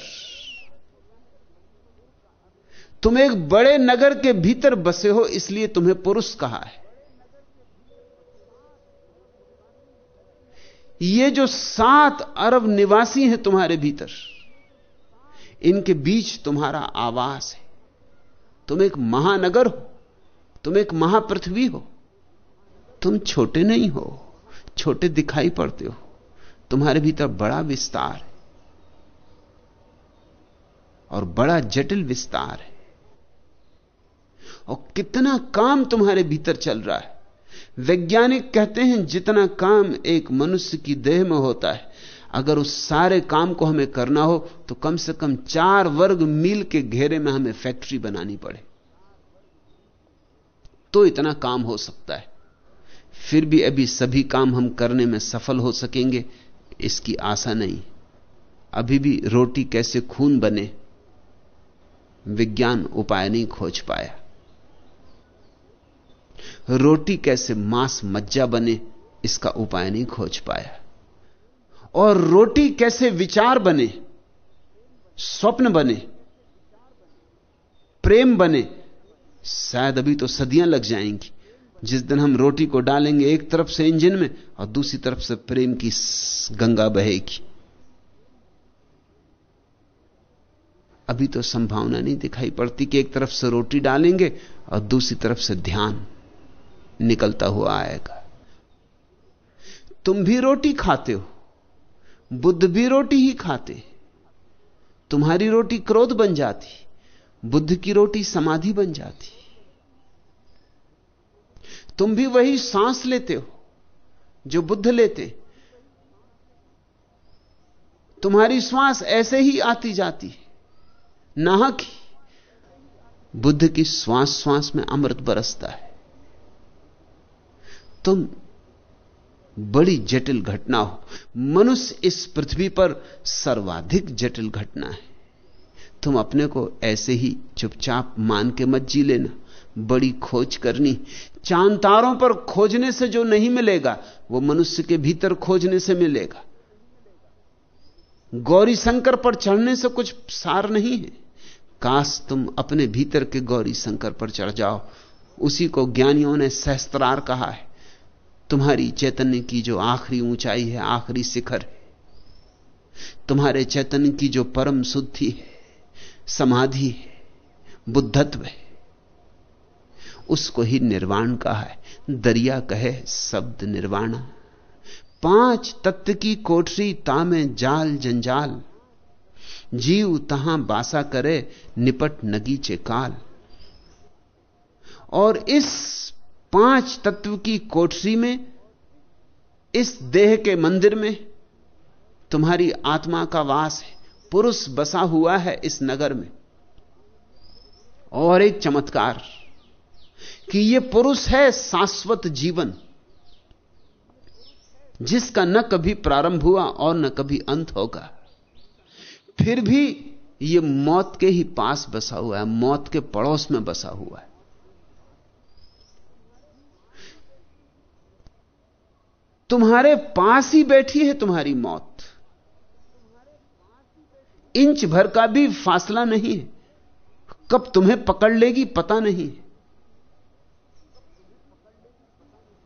तुम एक बड़े नगर के भीतर बसे हो, इसलिए तुम्हें पुरुष कहा है। ये जो सात अरब निवासी हैं तुम्हारे भीतर, इनके बीच तुम्हारा आवास है। तुम एक महानगर हो, तुम एक महापृथ्वी हो, तुम छोटे नहीं हो, छोटे दिखाई पड़ते हो, तुम्हारे भीतर बड़ा विस्तार है। और बड़ा जटिल विस्तार है। और कितना काम तुम्हारे भीतर चल रहा है। वैज्ञानिक कहते हैं, जितना काम एक मनुष्य की देह में होता है, अगर उस सारे काम को हमें करना हो तो कम से कम चार वर्ग मील के घेरे में हमें फैक्ट्री बनानी पड़े। तो इतना काम हो सकता है। फिर भी अभी सभी काम हम करने में सफल हो सकेंगे, इसकी आशा नहीं। अभी भी रोटी कैसे खून बने विज्ञान उपाय नहीं खोज पाया। रोटी कैसे मांस मज्जा बने, इसका उपाय नहीं खोज पाया। और रोटी कैसे विचार बने, स्वप्न बने, प्रेम बने, शायद अभी तो सदियाँ लग जाएँगी। जिस दिन हम रोटी को डालेंगे एक तरफ़ से इंजन में और दूसरी तरफ़ से प्रेम की गंगा बहेगी। अभी तो संभावना नहीं दिखाई पड़ती कि एक तरफ़ से रोटी डालेंगे और दूसरी तरफ़ से ध्यान निकलता हुआ आएगा। तुम भी रोटी खाते हो, बुद्ध भी रोटी ही खाते, तुम्हारी रोटी क्रोध बन जाती, बुद्ध की रोटी समाधि बन जाती। तुम भी वही सांस लेते हो जो बुद्ध लेते, तुम्हारी श्वास ऐसे ही आती जाती है। नाहक ही। बुद्ध की श्वास श्वास में अमृत बरसता है। तुम बड़ी जटिल घटना हो। मनुष्य इस पृथ्वी पर सर्वाधिक जटिल घटना है। तुम अपने को ऐसे ही चुपचाप मान के मत जी लेना। बड़ी खोज करनी। चाँद तारों पर खोजने से जो नहीं मिलेगा, वो मनुष्य के भीतर खोजने से मिलेगा। गौरी शंकर पर चढ़ने से कुछ सार नहीं है। काश तुम अपने भीतर के गौरी शंकर पर चढ़ जाओ। उसी को ज्ञानियों ने सहस्त्रार कहा है। तुम्हारी चैतन्य की जो आखिरी ऊंचाई है, आखिरी शिखर तुम्हारे चैतन्य की जो परम शुद्धि है, समाधि है, बुद्धत्व है, उसको ही निर्वाण कहा है। दरिया कहे, शब्द निर्वाणा। पाँच तत्व की कोठरी तामे जाल जंजाल। जीव तहां बासा करे, निपट नगीचे काल। और इस पाँच तत्व की कोठरी में, इस देह के मंदिर में, तुम्हारी आत्मा का वास है। पुरुष बसा हुआ है इस नगर में। और एक चमत्कार, कि यह पुरुष है शाश्वत जीवन, जिसका न कभी प्रारंभ हुआ और न कभी अंत होगा। फिर भी ये मौत के ही पास बसा हुआ है, मौत के पड़ोस में बसा हुआ है। तुम्हारे पास ही बैठी है तुम्हारी मौत। इंच भर का भी फासला नहीं है। कब तुम्हें पकड़ लेगी पता नहीं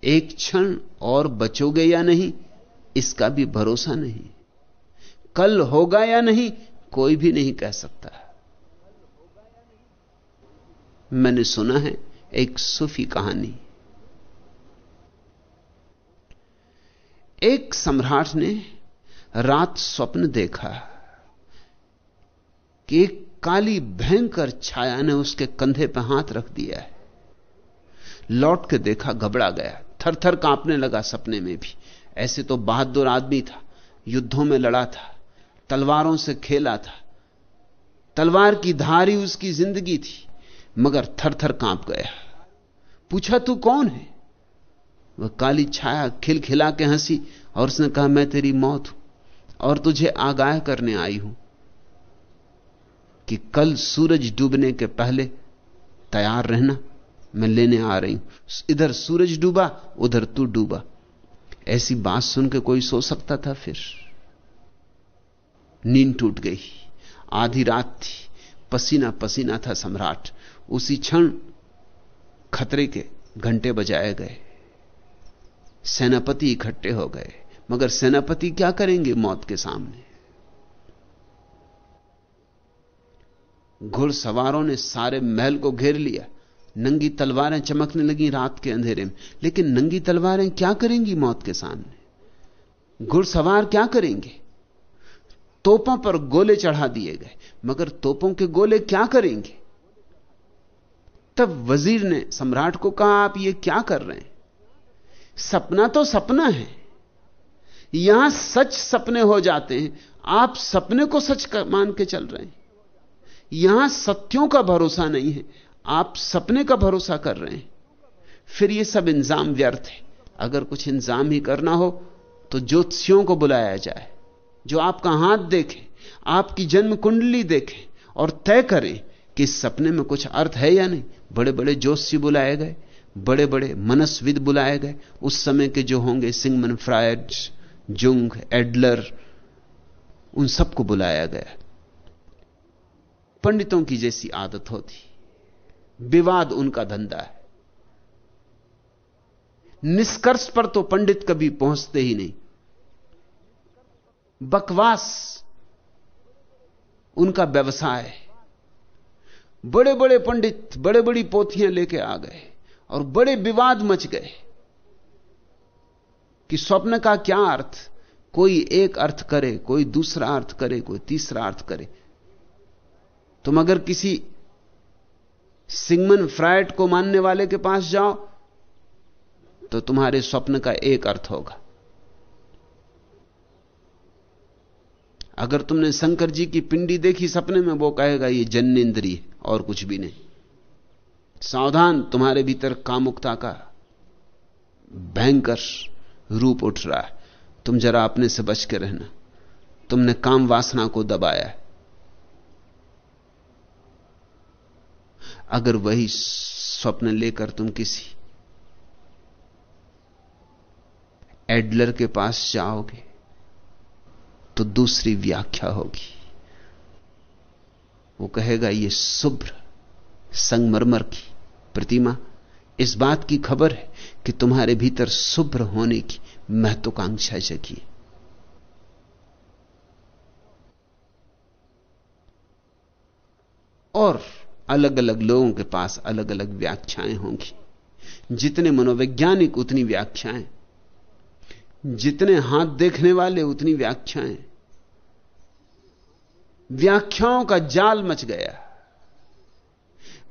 एक क्षण और बचोगे या नहीं, इसका भी भरोसा नहीं। कल होगा या नहीं, कोई भी नहीं कह सकता। मैंने सुना है एक सूफी कहानी। एक सम्राट ने रात स्वप्न देखा कि एक काली भयंकर छाया ने उसके कंधे पर हाथ रख दिया है। लौट के देखा घबरा गया थर थर कांपने लगा सपने में भी। ऐसे तो बहादुर आदमी था, युद्धों में लड़ा था। तलवारों से खेला था। तलवार की धारी उसकी ज़िंदगी थी, मगर थर थर काँप गया। पूछा, तू कौन है? वह काली छाया खिलखिला के हँसी, और उसने कहा, मैं तेरी मौत हूँ, और तुझे आगाह करने आई हूँ कि कल सूरज डूबने के पहले तैयार रहना मैं लेने आ रही हूँ। इधर सूरज डूबा, उधर तू डूबा। ऐसी बात सुनकर कोई सो सकता था फिर। नींद टूट गई। आधी रात थी। पसीना पसीना था सम्राट। उसी क्षण खतरे के घंटे बजाए गए। सेनापति इकट्ठे हो गए। मगर सेनापति क्या करेंगे मौत के सामने? घुड़सवारों ने सारे महल को घेर लिया। नंगी तलवारें चमकने लगी रात के अंधेरे में। लेकिन नंगी तलवारें क्या करेंगी मौत के सामने? घुड़सवार क्या करेंगे? तोपों पर गोले चढ़ा दिए गए। मगर तोपों के गोले क्या करेंगे? तब वज़ीर ने सम्राट को कहा, आप ये क्या कर रहे हैं? सपना तो सपना है। यहाँ सच सपने हो जाते हैं। आप सपने को सच मान के चल रहे हैं। यहाँ सत्यों का भरोसा नहीं है। आप सपने का भरोसा कर रहे हैं। फिर यह सब इंजाम व्यर्थ है। अगर कुछ इंजाम ही करना हो तो ज्योतिषियों को बुलाया जाए। जो आपका हाथ देखें, आपकी जन्म कुंडली देखें और तय करें कि इस सपने में कुछ अर्थ है या नहीं। बड़े बड़े जोशी बुलाए गए बड़े बड़े मनस्विद बुलाए गए। उस समय के जो होंगे सिंगमन फ्रायड जुंग, एडलर, उन सबको बुलाया गया। पंडितों की जैसी आदत होती। विवाद उनका धंधा है। निष्कर्ष पर तो पंडित कभी पहुँचते ही नहीं। बकवास उनका व्यवसाय बड़े बड़े पंडित बड़े बड़ी पोथियाँ लेके आ गए और बड़े विवाद मच गए कि स्वप्न का क्या अर्थ? कोई एक अर्थ करे, कोई दूसरा अर्थ करे, कोई तीसरा अर्थ करे। तुम अगर किसी सिगमन फ्राइड को मानने वाले के पास जाओ तो तुम्हारे स्वप्न का एक अर्थ होगा। अगर तुमने शंकर जी की पिंडी देखी सपने में, वो कहेगा, ये जन्नेन्द्रिय और कुछ भी नहीं। सावधान, तुम्हारे भीतर कामुकता का भयंकर रूप उठ रहा है। तुम जरा अपने से बच के रहना। तुमने काम वासना को दबाया है। अगर वही स्वप्न लेकर तुम किसी एडलर के पास जाओगे तो दूसरी व्याख्या होगी। वो कहेगा, ये शुभ्र संगमरमर की प्रतिमा, इस बात की खबर है कि तुम्हारे भीतर शुभ्र होने की महत्वाकांक्षा जगी और अलग अलग लोगों के पास अलग अलग व्याख्याएँ होंगी। जितने मनोवैज्ञानिक उतनी व्याख्याएँ, जितने हाथ देखने वाले उतनी व्याख्याएँ व्याख्याओं का जाल मच गया।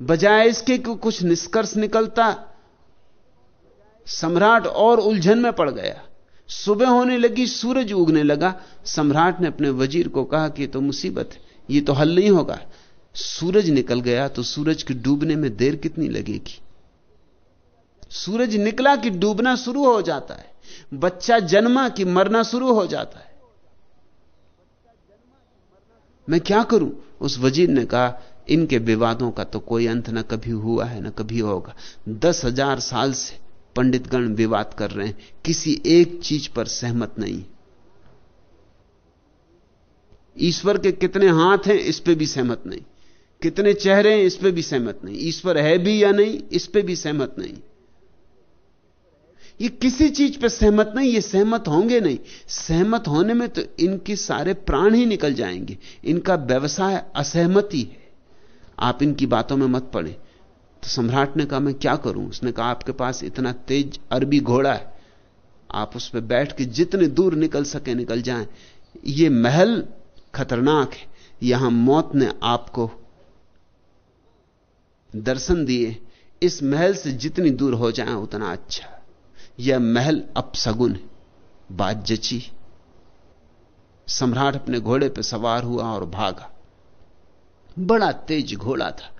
बजाय इसके कि कुछ निष्कर्ष निकलता, सम्राट और उलझन में पड़ गया। सुबह होने लगी, सूरज उगने लगा। सम्राट ने अपने वज़ीर को कहा कि तो मुसीबत है, ये तो हल नहीं होगा। सूरज निकल गया तो सूरज के डूबने में देर कितनी लगेगी? सूरज निकला कि डूबना शुरू हो जाता है। बच्चा जन्मा कि मरना शुरू हो जाता है? मैं क्या करूँ? उस वज़ीर ने कहा, इनके विवादों का तो कोई अंत न कभी हुआ है, न कभी होगा। दस हज़ार साल से पंडितगण विवाद कर रहे हैं। किसी एक चीज़ पर सहमत नहीं। ईश्वर के कितने हाथ हैं, इस पे भी सहमत नहीं। कितने चेहरे हैं, इस पे भी सहमत नहीं। ईश्वर है भी या नहीं, इस पे भी सहमत नहीं। ये किसी चीज़ पे सहमत नहीं, ये सहमत होंगे नहीं। सहमत होने में तो इनके सारे प्राण ही निकल जाएँगे। इनका व्यवसाय असहमति है। आप इनकी बातों में मत पड़े। तो सम्राट ने कहा, मैं क्या करूँ? उसने कहा, आपके पास इतना तेज अरबी घोड़ा है। आप उस पर बैठ के जितने दूर निकल सके निकल जाएँ। ये महल खतरनाक है। यहाँ मौत ने आपको दर्शन दिए। इस महल से जितनी दूर हो जाए, उतना अच्छा यह महल अपसगुन है। बात जची। सम्राट अपने घोड़े पर सवार हुआ और भागा। बड़ा तेज घोड़ा था।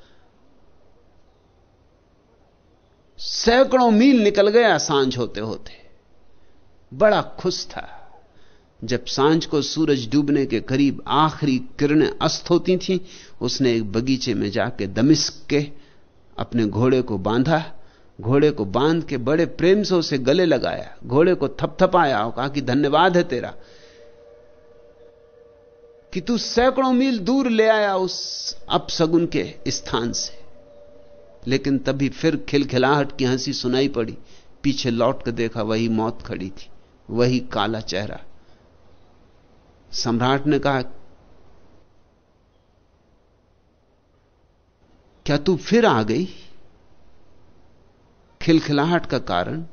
सैकड़ों मील निकल गया साँझ होते होते। बड़ा खुश था। जब साँझ को सूरज डूबने के करीब आखिरी किरणें अस्त होती थीं, उसने एक बगीचे में जाके दमिश्क के अपने घोड़े को बांधा। घोड़े को बाँध के बड़े प्रेम से उसे गले लगाया, घोड़े को थपथपाया और कहा कि धन्यवाद है तेरा कि तू सैकड़ों मील दूर ले आया उस अपसगुन के स्थान से। लेकिन तभी फिर खिलखिलाहट की हँसी सुनाई पड़ी। पीछे लौट कर देखा वही मौत खड़ी थी, वही काला चेहरा। सम्राट ने कहा, क्या तू फिर आ गई? खिलखिलाहट का कारण?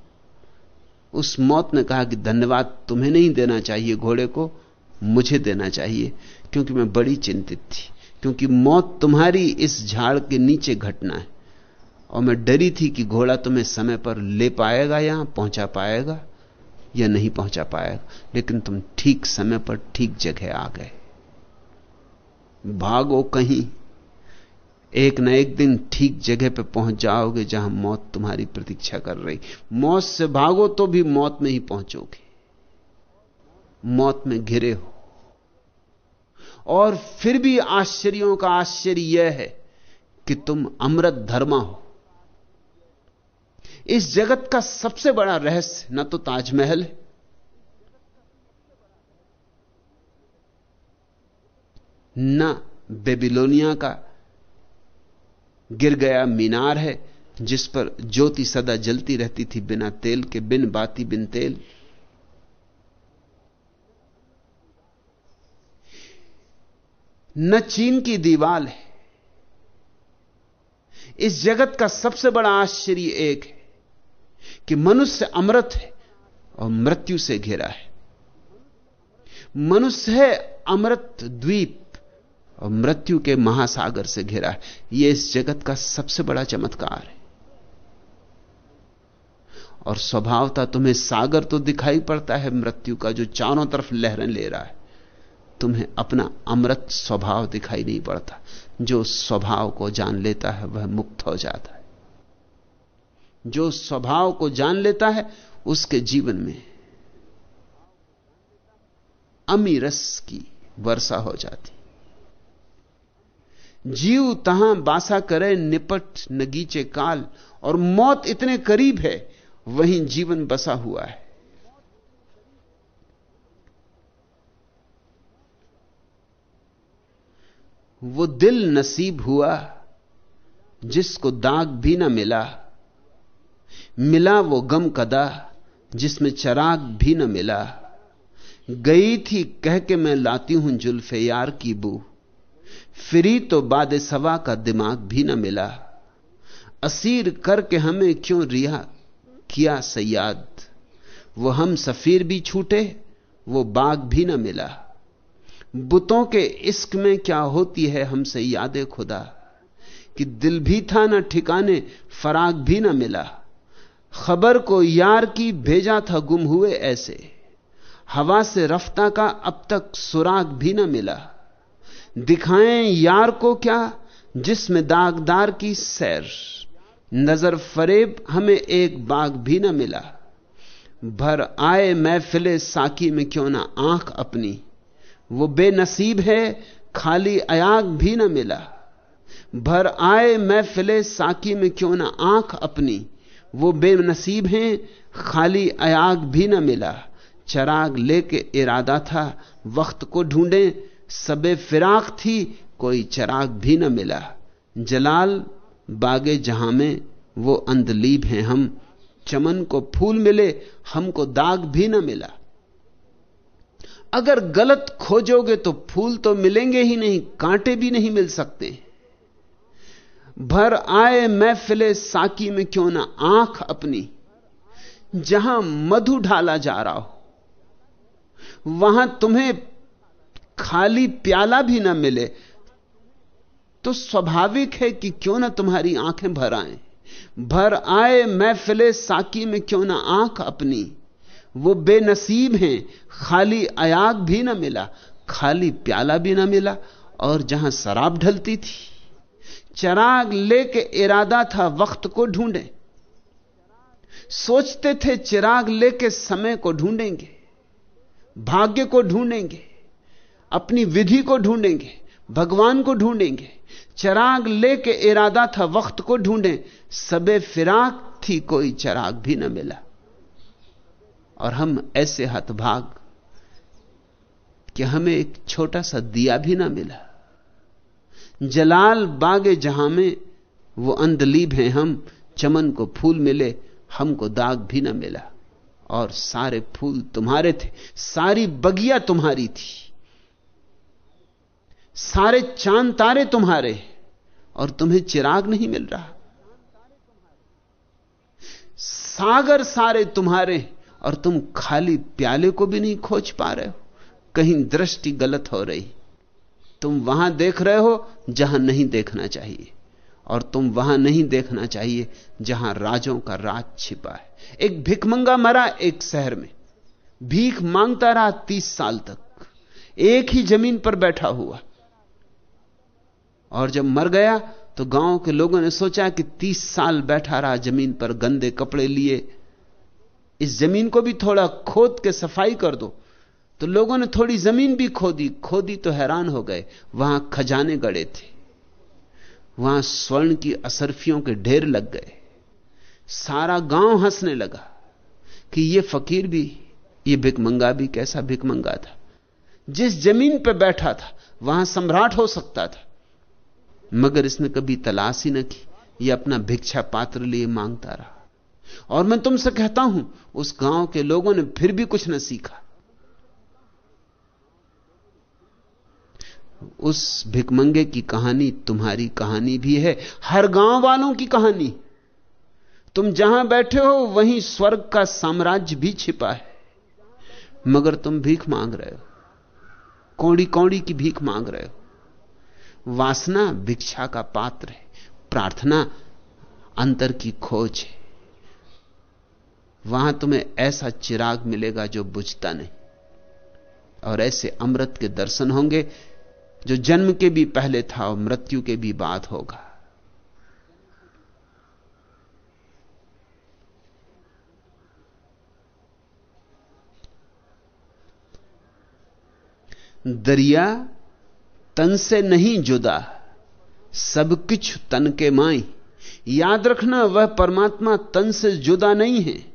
उस मौत ने कहा कि धन्यवाद तुम्हें नहीं देना चाहिए, घोड़े को मुझे देना चाहिए, क्योंकि मैं बड़ी चिंतित थी, क्योंकि मौत तुम्हारी इस झाड़ के नीचे घटना है। और मैं डरी थी कि घोड़ा तुम्हें समय पर ले पाएगा यहाँ पहुँचा पाएगा या नहीं पहुँचा पाएगा, लेकिन तुम ठीक समय पर ठीक जगह आ गए। भागो कहीं। एक न एक दिन ठीक जगह पर पहुँच जाओगे जहाँ मौत तुम्हारी प्रतीक्षा कर रही। मौत से भागो तो भी मौत में ही पहुंचोगे। मौत में घिरे हो। और फिर भी आश्चर्यों का आश्चर्य यह है कि तुम अमृत धर्मा हो। इस जगत का सबसे बड़ा रहस्य न तो ताजमहल है, न बेबीलोनिया का गिर गया मीनार है, जिस पर ज्योति सदा जलती रहती थी बिना तेल के, बिन बाती, बिन तेल। न चीन की दीवाल है। इस जगत का सबसे बड़ा आश्चर्य एक है कि मनुष्य अमृत है और मृत्यु से घिरा है। मनुष्य है अमृत द्वीप। और मृत्यु के महासागर से घिरा है। यह इस जगत का सबसे बड़ा चमत्कार है। और स्वभावता तुम्हें सागर तो दिखाई पड़ता है, मृत्यु का जो चारों तरफ़ लहरें ले रहा है। तुम्हें अपना अमृत स्वभाव दिखाई नहीं पड़ता। जो स्वभाव को जान लेता है, वह मुक्त हो जाता है। जो स्वभाव को जान लेता है, उसके जीवन में अमीरस की वर्षा हो जाती। जीव तहां बासा करे, निपट नगीचे काल, और मौत इतने करीब है, वहीं जीवन बसा हुआ है। वो दिल नसीब हुआ, जिसको दाग भी ना मिला। मिला वो गम कदा, जिसमें चराग भी न मिला। गई थी कह के मैं लाती हूँ जुल्फे यार की बू। फिरी तो बाद सवा का दिमाग भी न मिला। असीर करके हमें क्यों रिहा किया सयाद? वो हम सफीर भी छूटे, वो बाग भी न मिला। बुतों के इश्क में क्या होती है हमसे यादें खुदा? कि दिल भी था ना ठिकाने, फराग भी ना मिला। खबर को यार की भेजा था गुम हुए ऐसे। हवा से रफ्ता का अब तक सुराग भी ना मिला। दिखाएँ यार को क्या? जिसमें दागदार की सैर। नज़र फरेब हमें एक बाग भी न मिला। भर आए महफिले साकी में क्यों ना आँख अपनी। वो बेनसीब है, खाली अयाग भी न मिला। भर आए मैं फिले साकी में क्यों ना आँख अपनी। वो बेनसीब हैं, खाली अयाग भी न मिला। चराग लेके इरादा था, वक्त को ढूंढे सबे फिराक थी, कोई चराग भी न मिला। जलाल बागे जहाँ में वो अंधलीब हैं हम। चमन को फूल मिले, हमको दाग भी न मिला। अगर गलत खोजोगे तो फूल तो मिलेंगे ही नहीं, कांटे भी नहीं मिल सकते। भर आए महफिले साकी में क्यों ना आँख अपनी? जहाँ मधु ढाला जा रहा हो, वहाँ तुम्हें खाली प्याला भी ना मिले तो स्वाभाविक है कि क्यों ना तुम्हारी आँखें भर आए? भर आए महफिले साकी में क्यों ना आँख अपनी? वो बेनसीब हैं, खाली अयाग भी ना मिला, खाली प्याला भी ना मिला, और जहाँ शराब ढलती थी, चराग लेके इरादा था वक्त को ढूंढे। सोचते थे, चिराग लेके समय को ढूंढेंगे, भाग्य को ढूंढेंगे। अपनी विधि को ढूंढेंगे, भगवान को ढूंढेंगे, चराग लेके इरादा था, वक्त को ढूंढे, सबे फिराक थी, कोई चराग भी न मिला। और हम ऐसे हतभाग कि हमें एक छोटा सा दिया भी ना मिला। जलाल बागे जहाँ में वो अंधलीब हैं, हम चमन को फूल मिले, हमको दाग भी ना मिला। और सारे फूल तुम्हारे थे, सारी बगिया तुम्हारी थी। सारे चाँद तारे तुम्हारे और तुम्हें चिराग नहीं मिल रहा। सागर सारे तुम्हारे और तुम खाली प्याले को भी नहीं खोज पा रहे हो। कहीं दृष्टि गलत हो रही। तुम वहाँ देख रहे हो जहाँ नहीं देखना चाहिए और तुम वहाँ नहीं देखना चाहिए जहाँ राजों का राज छिपा है। एक भिकमंगा मरा एक शहर में। भीख माँगता रहा तीस साल तक। एक ही ज़मीन पर बैठा हुआ। और जब मर गया तो गाँव के लोगों ने सोचा कि तीस साल बैठा रहा ज़मीन पर, गंदे कपड़े लिए। इस ज़मीन को भी थोड़ा खोद के सफ़ाई कर दो। तो लोगों ने थोड़ी ज़मीन भी खोदी। खोदी तो हैरान हो गए। वहाँ खजाने गड़े थे। वहाँ स्वर्ण की असरफियों के ढेर लग गए। सारा गाँव हंसने लगा कि ये फकीर भी, ये भिकमंगा भी कैसा भिकमंगा था। जिस ज़मीन पर बैठा था, वहाँ सम्राट हो सकता था। मगर इसने कभी तलाश ही न की यह अपना भिक्षा पात्र लिए माँगता रहा। और मैं तुमसे कहता हूँ, उस गाँव के लोगों ने फिर भी कुछ न सीखा। उस भिकमंगे की कहानी तुम्हारी कहानी भी है, हर गाँव वालों की कहानी। तुम जहाँ बैठे हो, वहीं स्वर्ग का साम्राज्य भी छिपा है। मगर तुम भीख मांग रहे हो कौड़ी कौड़ी की भीख मांग रहे हो। वासना भिक्षा का पात्र है। प्रार्थना अंतर की खोज है। वहाँ तुम्हें ऐसा चिराग मिलेगा जो बुझता नहीं। और ऐसे अमृत के दर्शन होंगे जो जन्म के भी पहले था और मृत्यु के भी बाद होगा। दरिया तन से नहीं जुदा, सब कुछ तन के माई। याद रखना, वह परमात्मा तन से जुदा नहीं है।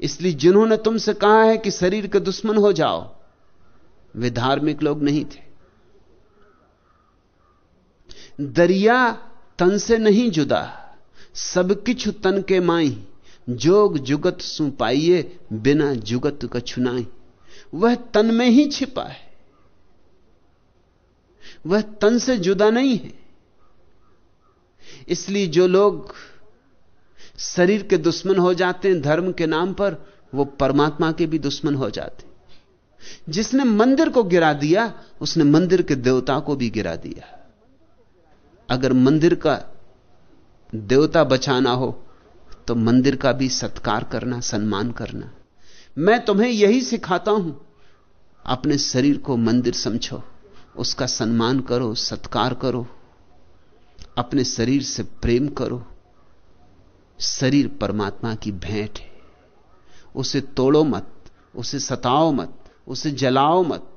इसलिए जिन्होंने तुमसे कहा है कि शरीर के दुश्मन हो जाओ, वे धार्मिक लोग नहीं थे। दरिया तन से नहीं जुदा, सब किछु तन के माई। जोग जुगत सु पाइए बिना जुगत का छुनाई। वह तन में ही छिपा है। वह तन से जुदा नहीं है। इसलिए जो लोग शरीर के दुश्मन हो जाते हैं, धर्म के नाम पर, वो परमात्मा के भी दुश्मन हो जाते जिसने मंदिर को गिरा दिया, उसने मंदिर के देवता को भी गिरा दिया। अगर मंदिर का देवता बचाना हो तो मंदिर का भी सत्कार करना, सम्मान करना। मैं तुम्हें यही सिखाता हूँ, अपने शरीर को मंदिर समझो। उसका सम्मान करो, सत्कार करो, अपने शरीर से प्रेम करो। शरीर परमात्मा की भेंट है। उसे तोड़ो मत, उसे सताओ मत, उसे जलाओ मत।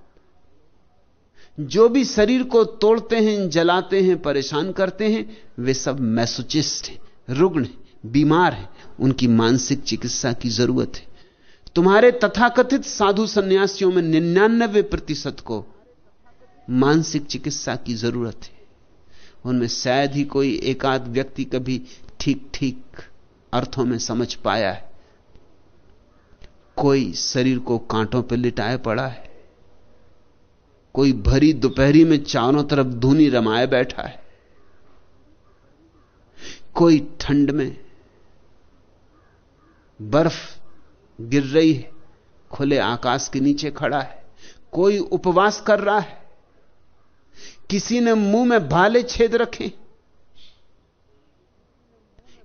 जो भी शरीर को तोड़ते हैं, जलाते हैं, परेशान करते हैं, वे सब मैसोचिस्ट हैं, रुग्ण हैं, बीमार हैं। उनकी मानसिक चिकित्सा की ज़रूरत है। तुम्हारे तथाकथित साधु सन्यासियों में निन्यानबे प्रतिशत को मानसिक चिकित्सा की ज़रूरत है। उनमें शायद ही कोई एकाध व्यक्ति कभी ठीक ठीक अर्थों में समझ पाया है। कोई शरीर को कांटों पर लिटाए पड़ा है। कोई भरी दोपहरी में चारों तरफ़ धूनी रमाए बैठा है। कोई ठंड में बर्फ़ गिर रही है, खुले आकाश के नीचे खड़ा है। कोई उपवास कर रहा है। किसी ने मुँह में भाले छेद रखे।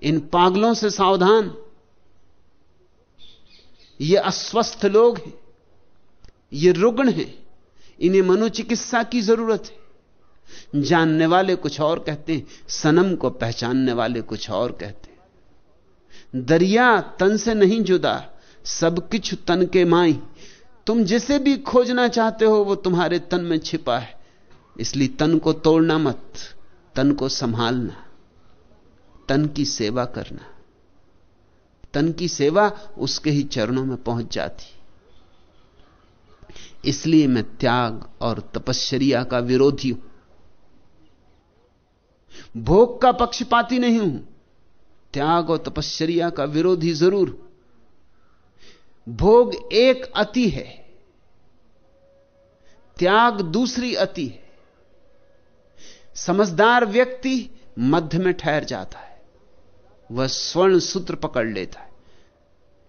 इन पागलों से सावधान। ये अस्वस्थ लोग हैं। ये रुग्ण हैं। इन्हें मनोचिकित्सा की ज़रूरत है। जानने वाले कुछ और कहते हैं, सनम को पहचानने वाले कुछ और कहते हैं। दरिया तन से नहीं जुदा, सब कुछ तन के माई। तुम जिसे भी खोजना चाहते हो, वो तुम्हारे तन में छिपा है। इसलिए तन को तोड़ना मत, तन को संभालना, तन की सेवा करना। तन की सेवा उसके ही चरणों में पहुँच जाती। इसलिए मैं त्याग और तपश्चर्या का विरोधी हूँ। भोग का पक्षपाती नहीं हूँ, त्याग और तपश्चर्या का विरोधी ज़रूर भोग एक अति है, त्याग दूसरी अति है। समझदार व्यक्ति मध्य में ठहर जाता है। वह स्वर्ण सूत्र पकड़ लेता है।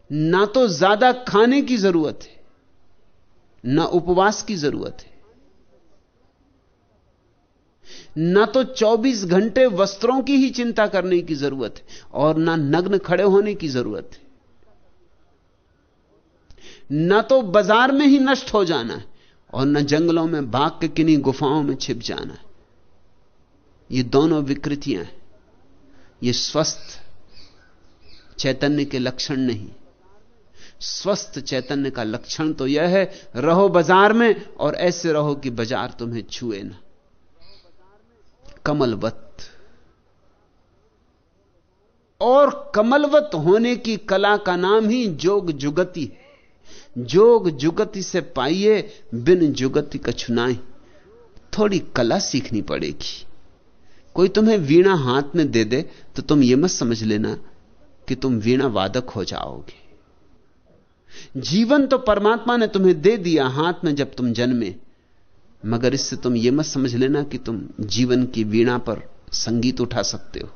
ना तो ज़्यादा खाने की ज़रूरत है, ना उपवास की ज़रूरत है। ना तो 24 घंटे वस्त्रों की ही चिंता करने की ज़रूरत है और ना नग्न खड़े होने की ज़रूरत है। ना तो बाज़ार में ही नष्ट हो जाना है और न जंगलों में भाग के किन्हीं गुफाओं में छिप जाना है। ये दोनों विकृतियाँ हैं। ये स्वस्थ चैतन्य के लक्षण नहीं। स्वस्थ चैतन्य का लक्षण तो यह है, रहो बाज़ार में और ऐसे रहो कि बाज़ार तुम्हें छुए ना। कमलवत। और कमलवत होने की कला का नाम ही जोग जुगति है। जोग जुगति से पाइए, बिन जुगति कछुनाई। थोड़ी कला सीखनी पड़ेगी। कोई तुम्हें वीणा हाथ में दे दे तो तुम यह मत समझ लेना कि तुम वीणा वादक हो जाओगे। जीवन तो परमात्मा ने तुम्हें दे दिया हाथ में जब तुम जन्मे, मगर इससे तुम यह मत समझ लेना कि तुम जीवन की वीणा पर संगीत उठा सकते हो।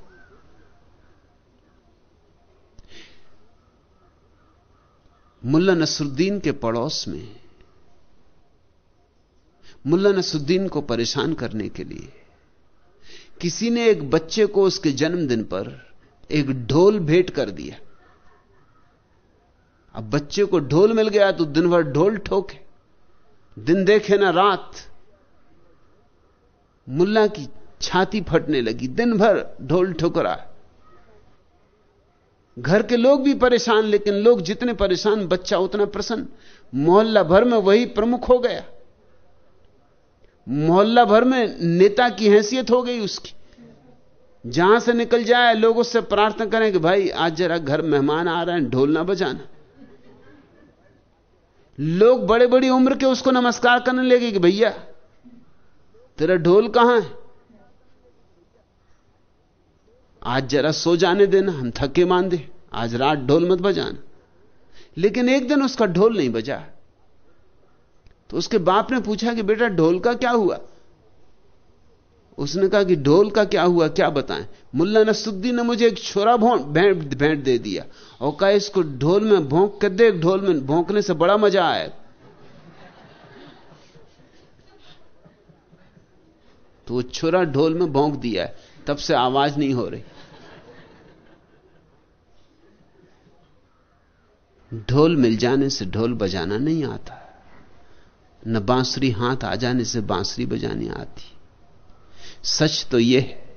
मुल्ला नसरुद्दीन के पड़ोस में, मुल्ला नसरुद्दीन को परेशान करने के लिए किसी ने एक बच्चे को उसके जन्मदिन पर एक ढोल भेंट कर दिया। अब बच्चे को ढोल मिल गया तो दिन भर ढोल ठोके, दिन देखे ना रात। मुल्ला की छाती फटने लगी, दिन भर ढोल ठुकरा। घर के लोग भी परेशान, लेकिन लोग जितने परेशान, बच्चा उतना प्रसन्न। मोहल्ला भर में वही प्रमुख हो गया। मोहल्ला भर में नेता की हैसियत हो गई उसकी। जहाँ से निकल जाए, लोग उससे प्रार्थना करें कि भाई, आज जरा घर मेहमान आ रहे हैं, ढोल ना बजाना। लोग बड़े बड़ी उम्र के उसको नमस्कार करने लगे कि भैया, तेरा ढोल कहाँ है? आज जरा सो जाने देना, हम थके मान दे आज रात ढोल मत बजाना। लेकिन एक दिन उसका ढोल नहीं बजा। तो उसके बाप ने पूछा कि बेटा, ढोल का क्या हुआ? उसने कहा कि ढोल का क्या हुआ, क्या बताएँ? मुल्ला नसुद्दीन ने मुझे एक छोरा भेंट भेंट दे दिया। और कहा, इसको ढोल में भोंक कर दे ढोल में भोंकने से बड़ा मज़ा आए तो वो छोरा ढोल में भोंक दिया है। तब से आवाज़ नहीं हो रही। ढोल मिल जाने से ढोल बजाना नहीं आता। न बांसुरी हाथ आ जाने से बांसुरी बजानी आती। सच तो यह है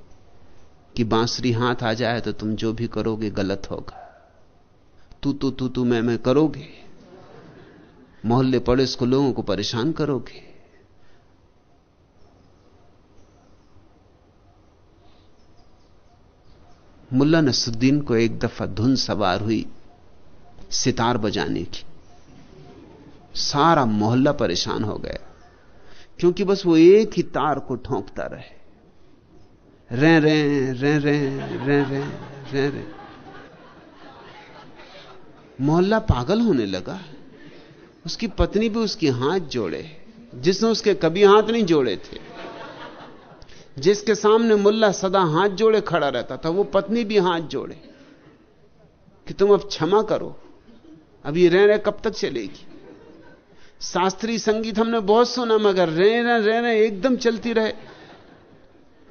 कि बांसुरी हाथ आ जाए तो तुम जो भी करोगे गलत होगा। तू तू तू तू, मैं मैं करोगे। मोहल्ले पड़ोस को लोगों को परेशान करोगे। मुल्ला नसुद्दीन को एक दफ़ा धुन सवार हुई सितार बजाने की। सारा मोहल्ला परेशान हो गया। क्योंकि बस वो एक ही तार को ठोंकता रहे। रे रे रे रे रे रे रे रे। मोहल्ला पागल होने लगा। उसकी पत्नी भी उसके हाथ जोड़े, जिसने उसके कभी हाथ नहीं जोड़े थे। जिसके सामने मुल्ला सदा हाथ जोड़े खड़ा रहता था, वो पत्नी भी हाथ जोड़े कि तुम अब क्षमा करो। अब ये रह रहे कब तक चलेगी? शास्त्रीय संगीत हमने बहुत सुना, मगर रहना रहना एकदम चलती रहे।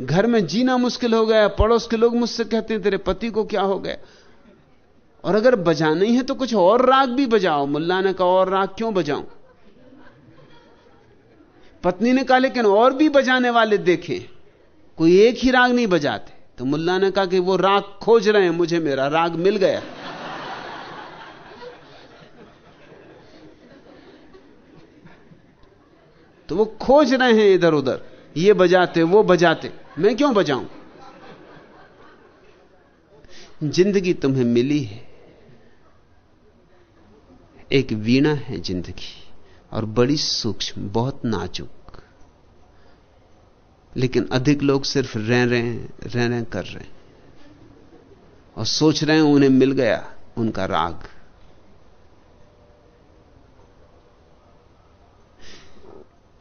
घर में जीना मुश्किल हो गया, पड़ोस के लोग मुझसे कहते हैं, तेरे पति को क्या हो गया? और अगर बजाना ही है तो कुछ और राग भी बजाओ। मुल्ला ने कहा, और राग क्यों बजाऊं? पत्नी ने कहा, लेकिन और भी बजाने वाले देखे, कोई एक ही राग नहीं बजाते। तो मुल्ला ने कहा कि वो राग खोज रहे हैं, मुझे मेरा राग मिल गया। तो वो खोज रहे हैं इधर उधर। ये बजाते, वो बजाते। मैं क्यों बजाऊं? ज़िंदगी तुम्हें मिली है। एक वीणा है ज़िंदगी, और बड़ी सूक्ष्म, बहुत नाजुक। लेकिन अधिक लोग सिर्फ़ रह रहे हैं, रह रहे कर रहे हैं। और सोच रहे हैं उन्हें मिल गया, उनका राग।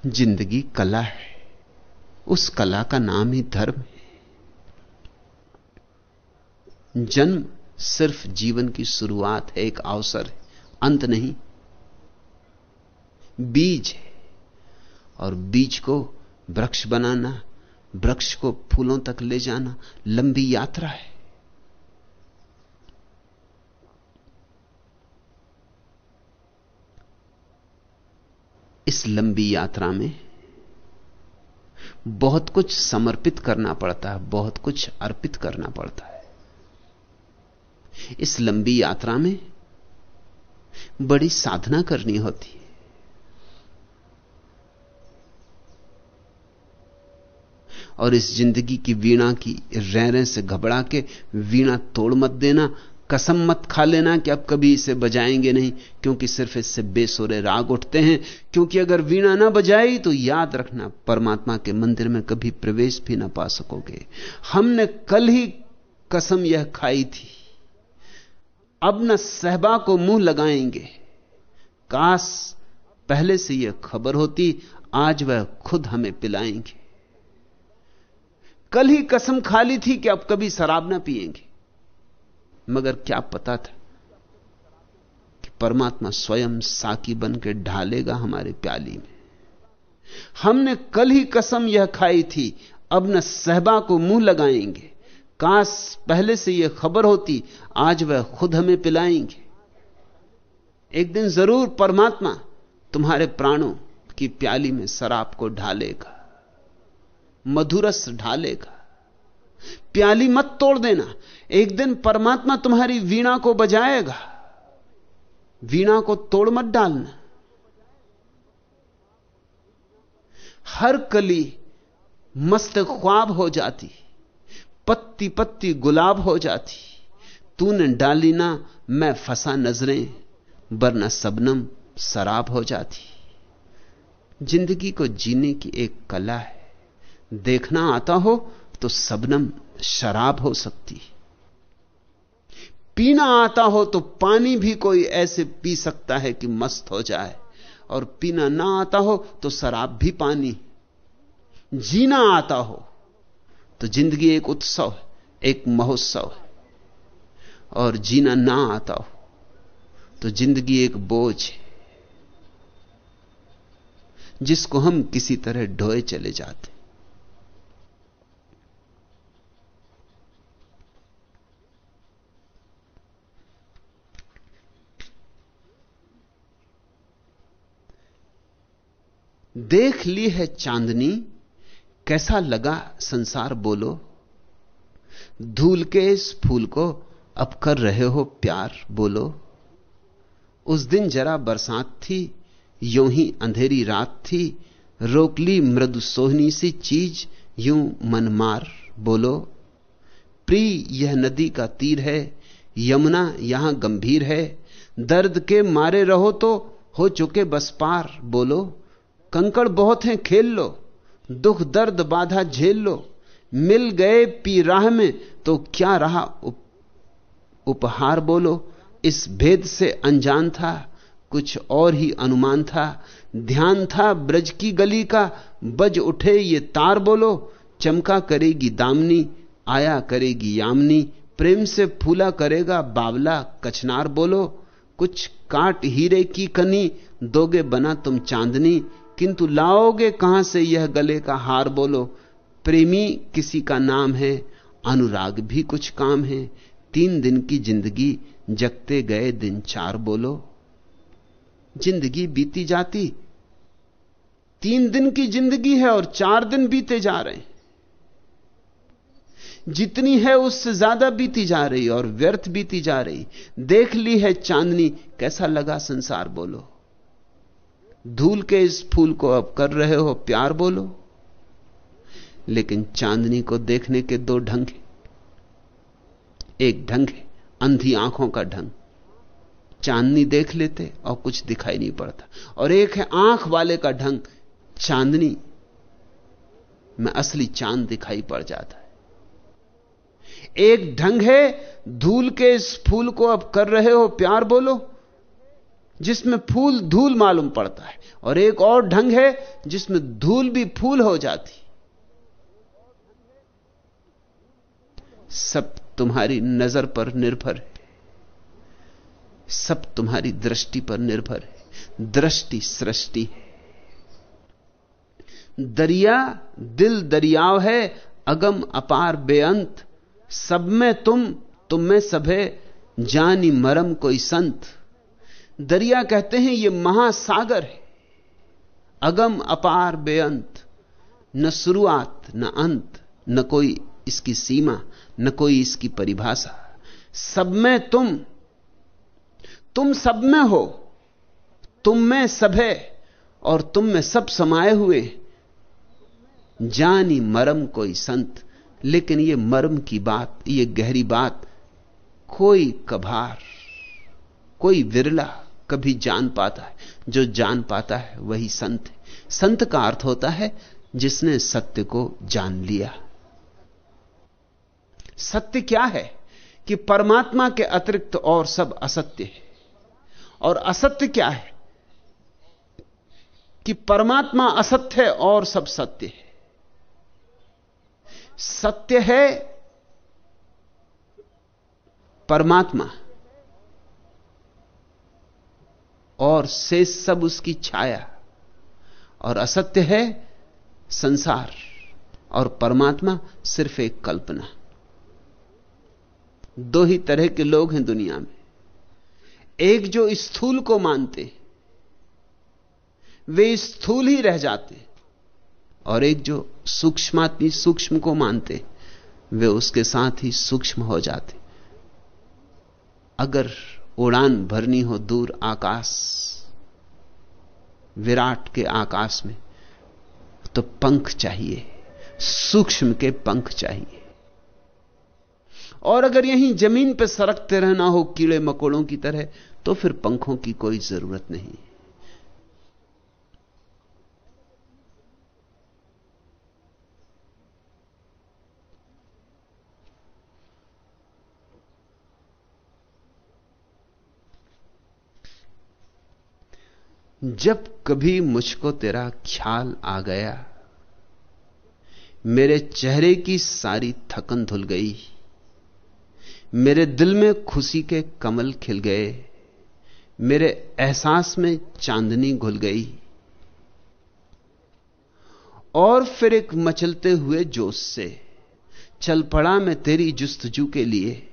ज़िंदगी कला है। उस कला का नाम ही धर्म है। जन्म सिर्फ़ जीवन की शुरुआत है, एक अवसर है, अंत नहीं। बीज है। और बीज को वृक्ष बनाना, वृक्ष को फूलों तक ले जाना लंबी यात्रा है। इस लंबी यात्रा में बहुत कुछ समर्पित करना पड़ता है, बहुत कुछ अर्पित करना पड़ता है। इस लंबी यात्रा में बड़ी साधना करनी होती है। और इस ज़िंदगी की वीणा की रह से घबरा के वीणा तोड़ मत देना कसम मत खा लेना कि अब कभी इसे बजाएँगे नहीं, क्योंकि सिर्फ़ इससे बेसुरे राग उठते हैं। क्योंकि अगर वीणा ना बजाई तो याद रखना, परमात्मा के मंदिर में कभी प्रवेश भी ना पा सकोगे। हमने कल ही कसम यह खाई थी। अब न सहबा को मुँह लगाएँगे। काश पहले से यह खबर होती, आज वह खुद हमें पिलाएँगे। कल ही कसम खाली थी कि अब कभी शराब ना पिएँगे। मगर क्या पता था कि परमात्मा स्वयं साकी बन के ढालेगा हमारे प्याली में। हमने कल ही कसम यह खाई थी, अब न सहबा को मुँह लगाएँगे। काश पहले से यह खबर होती, आज वह खुद हमें पिलाएँगे। एक दिन ज़रूर परमात्मा तुम्हारे प्राणों की प्याली में शराब को ढालेगा, मधुरस ढालेगा। प्याली मत तोड़ देना एक दिन परमात्मा तुम्हारी वीणा को बजाएगा। वीणा को तोड़ मत डालना। हर कली मस्त ख्वाब हो जाती पत्ती पत्ती गुलाब हो जाती। तूने डाली ना, मैं फंसा नज़रें, वरना सबनम शराब हो जाती। ज़िंदगी को जीने की एक कला है। देखना आता हो तो सबनम शराब हो सकती। पीना आता हो तो पानी भी कोई ऐसे पी सकता है कि मस्त हो जाए। और पीना ना आता हो तो शराब भी पानी। जीना आता हो तो ज़िंदगी एक उत्सव है, एक महोत्सव है। और जीना ना आता हो तो ज़िंदगी एक बोझ है, जिसको हम किसी तरह ढोए चले जाते देख ली है चांदनी, कैसा लगा संसार बोलो। धूल के इस फूल को अब कर रहे हो प्यार बोलो। उस दिन जरा बरसात थी, यूँ ही अंधेरी रात थी। रोक ली मृदु सोहनी सी चीज़, यूँ मन मार बोलो। प्रिय, यह नदी का तीर है, यमुना यहाँ गंभीर है। दर्द के मारे रहो तो हो चुके बस पार बोलो। कंकड़ बहुत हैं खेल लो। दुख दर्द बाधा झेल लो। मिल गए पी राह में तो क्या रहा उप, उपहार बोलो? इस भेद से अनजान था कुछ और ही अनुमान था। ध्यान था ब्रज की गली का बज उठे ये तार बोलो। चमका करेगी दामनी आया करेगी यामनी। प्रेम से फूला करेगा बावला कचनार बोलो। कुछ काट हीरे की कनी दोगे बना तुम चांदनी। किंतु लाओगे कहाँ से यह गले का हार बोलो? प्रेमी किसी का नाम है, अनुराग भी कुछ काम है। तीन दिन की ज़िंदगी, जगते गए दिन चार बोलो। ज़िंदगी बीती जाती, तीन दिन की ज़िंदगी है और चार दिन बीते जा रहे हैं। जितनी है उससे ज़्यादा बीती जा रही और व्यर्थ बीती जा रही। देख ली है चांदनी, कैसा लगा संसार बोलो। धूल के इस फूल को अब कर रहे हो, प्यार बोलो। लेकिन चांदनी को देखने के दो ढंग हैं। एक ढंग है, अंधी आँखों का ढंग। चांदनी देख लेते और कुछ दिखाई नहीं पड़ता। और एक है आँख वाले का ढंग, चांदनी में असली चाँद दिखाई पड़ जाता है। एक ढंग है, धूल के इस फूल को अब कर रहे हो, प्यार बोलो। जिसमें फूल धूल मालूम पड़ता है और एक और ढंग है जिसमें धूल भी फूल हो जाती। सब तुम्हारी नज़र पर निर्भर है। सब तुम्हारी दृष्टि पर निर्भर है। दृष्टि सृष्टि है। दरिया दिल दरियाव है, अगम अपार बेअंत। सब में तुम तुम में सभे, जानी मरम कोई संत। दरिया कहते हैं, ये महासागर है। अगम अपार बेअंत, न शुरुआत, न अंत, न कोई इसकी सीमा, न कोई इसकी परिभाषा। सब में तुम तुम सब में हो, तुम में सब है, और तुम में सब समाये हुए जानी मरम कोई संत, लेकिन ये मर्म की बात, ये गहरी बात, कोई कभार, कोई विरला कभी जान पाता है। जो जान पाता है, वही संत है। संत का अर्थ होता है, जिसने सत्य को जान लिया। सत्य क्या है कि परमात्मा के अतिरिक्त और सब असत्य है? और असत्य क्या है कि परमात्मा असत्य है और सब सत्य है? सत्य है परमात्मा। और शेष सब उसकी छाया। और असत्य है संसार और परमात्मा सिर्फ़ एक कल्पना। दो ही तरह के लोग हैं दुनिया में। एक जो स्थूल को मानते, वे स्थूल ही रह जाते, और एक जो सूक्ष्मात्मी सूक्ष्म को मानते, वे उसके साथ ही सूक्ष्म हो जाते। अगर उड़ान भरनी हो दूर आकाश, विराट के आकाश में तो पंख चाहिए, सूक्ष्म के पंख चाहिए। और अगर यहीं ज़मीन पर सरकते रहना हो कीड़े मकोड़ों की तरह तो फिर पंखों की कोई ज़रूरत नहीं। जब कभी मुझको तेरा ख्याल आ गया, मेरे चेहरे की सारी थकन धुल गई, मेरे दिल में खुशी के कमल खिल गए, मेरे एहसास में चांदनी घुल गई, और फिर एक मचलते हुए जोश से, चल पड़ा मैं तेरी जुस्तजू के लिए,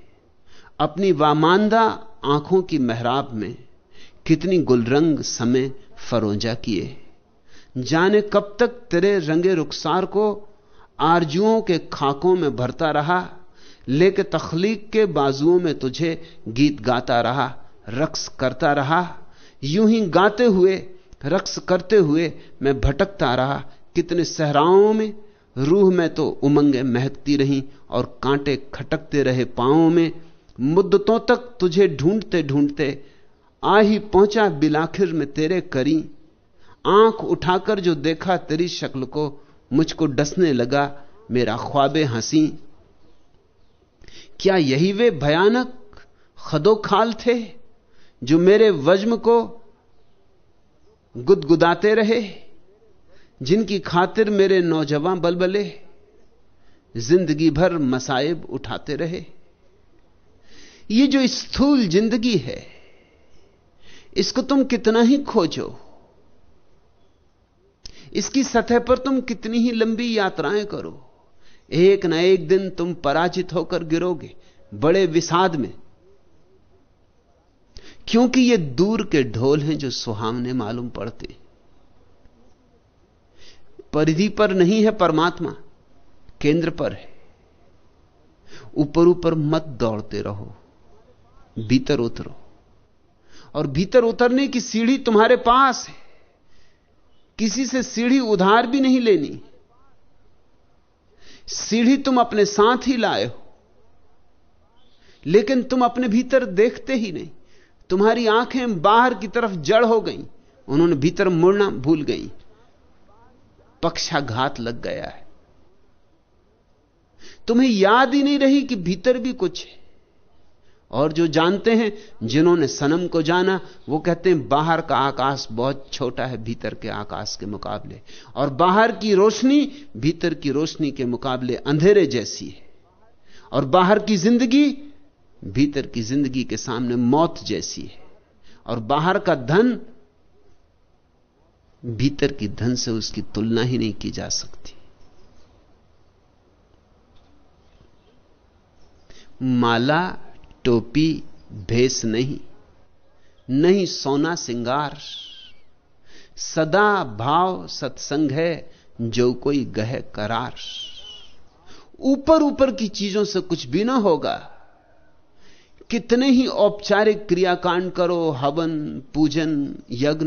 अपनी वामांदा आँखों की महराब में कितनी गुलरंग समय फरोजा किए। जाने कब तक तेरे रंगे रुखसार को आरजुओं के खाकों में भरता रहा, लेके तखलीक के बाजुओं में तुझे गीत गाता रहा, रक्स करता रहा, यूँ ही गाते हुए, रक्स करते हुए मैं भटकता रहा। कितने सहराओं में रूह में तो उमंगे महकती रही और कांटे खटकते रहे पांवों में। मुद्दतों तक तुझे ढूंढते ढूंढते आ ही पहुँचा बिलाखिर में तेरे करी। आँख उठाकर जो देखा तेरी शक्ल को, मुझको डसने लगा, मेरा ख्वाबे हँसी। क्या यही वे भयानक खदो खाल थे, जो मेरे वज्म को गुदगुदाते रहे, जिनकी खातिर मेरे नौजवान बलबले ज़िंदगी भर मसाइब उठाते रहे। ये जो स्थूल ज़िंदगी है इसको तुम कितना ही खोजो। इसकी सतह पर तुम कितनी ही लंबी यात्राएँ करो। एक न एक दिन तुम पराजित होकर गिरोगे, बड़े विषाद में। क्योंकि ये दूर के ढोल हैं जो सुहावने मालूम पड़ते। परिधि पर नहीं है परमात्मा, केंद्र पर है। ऊपर ऊपर मत दौड़ते रहो, भीतर उतरो। और भीतर उतरने की सीढ़ी तुम्हारे पास है। किसी से सीढ़ी उधार भी नहीं लेनी। सीढ़ी तुम अपने साथ ही लाए हो। लेकिन तुम अपने भीतर देखते ही नहीं। तुम्हारी आँखें बाहर की तरफ़ जड़ हो गई। उन्होंने भीतर मुड़ना भूल गई। पक्षाघात लग गया है। तुम्हें याद ही नहीं रही कि भीतर भी कुछ है। और जो जानते हैं, जिन्होंने सनम को जाना, वो कहते हैं, बाहर का आकाश बहुत छोटा है, भीतर के आकाश के मुकाबले। और बाहर की रोशनी, भीतर की रोशनी के मुकाबले अंधेरे जैसी है। और बाहर की ज़िंदगी, भीतर की ज़िंदगी के सामने मौत जैसी है। और बाहर का धन, भीतर की धन से उसकी तुलना ही नहीं की जा सकती। माला टोपी, भेस नहीं नहीं सोना सिंगार। सदा भाव सत्संग है, जो कोई गह करार। ऊपर ऊपर की चीज़ों से कुछ भी ना होगा। कितने ही औपचारिक क्रियाकांड करो, हवन, पूजन, यज्ञ।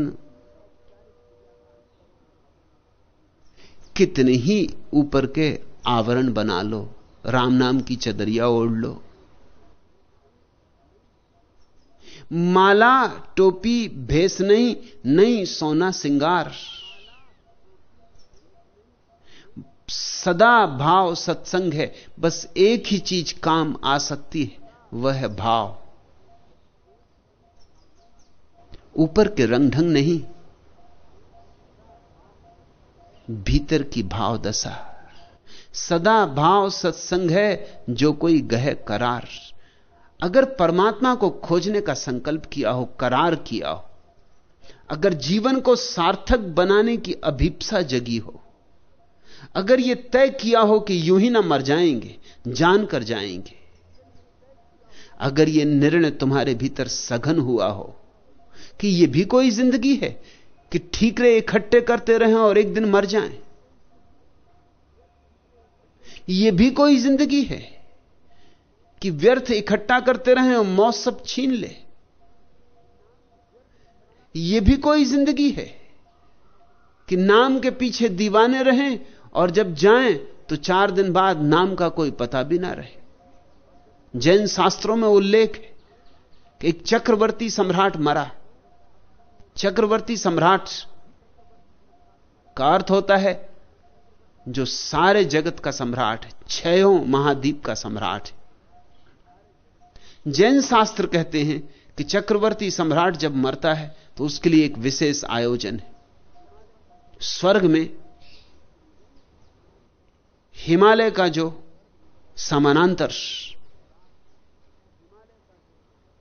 कितने ही ऊपर के आवरण बना लो, राम नाम की चदरिया ओढ़ लो। माला, टोपी, भेस नहीं नहीं सोना सिंगार। सदा भाव सत्संग है, बस एक ही चीज़ काम आ सकती है, वह है भाव। ऊपर के रंग ढंग नहीं, भीतर की भाव दशा। सदा भाव सत्संग है, जो कोई गह करार। अगर परमात्मा को खोजने का संकल्प किया हो, करार किया हो, अगर जीवन को सार्थक बनाने की अभिप्सा जगी हो, अगर यह तय किया हो कि यूँ ही ना मर जाएँगे, जान कर जाएँगे, अगर यह निर्णय तुम्हारे भीतर सघन हुआ हो कि यह भी कोई ज़िंदगी है, कि ठीकरे इकट्ठे करते रहें और एक दिन मर जाएँ यह भी कोई ज़िंदगी है। कि व्यर्थ इकट्ठा करते रहें और मौत सब छीन ले। यह भी कोई ज़िंदगी है कि नाम के पीछे दीवाने रहें और जब जाएँ तो चार दिन बाद नाम का कोई पता भी ना रहे। जैन शास्त्रों में उल्लेख है कि एक चक्रवर्ती सम्राट मरा। चक्रवर्ती सम्राट का अर्थ होता है जो सारे जगत का सम्राट है, छयों महाद्वीप का सम्राट है। जैन शास्त्र कहते हैं कि चक्रवर्ती सम्राट जब मरता है तो उसके लिए एक विशेष आयोजन है। स्वर्ग में हिमालय का जो समानांतर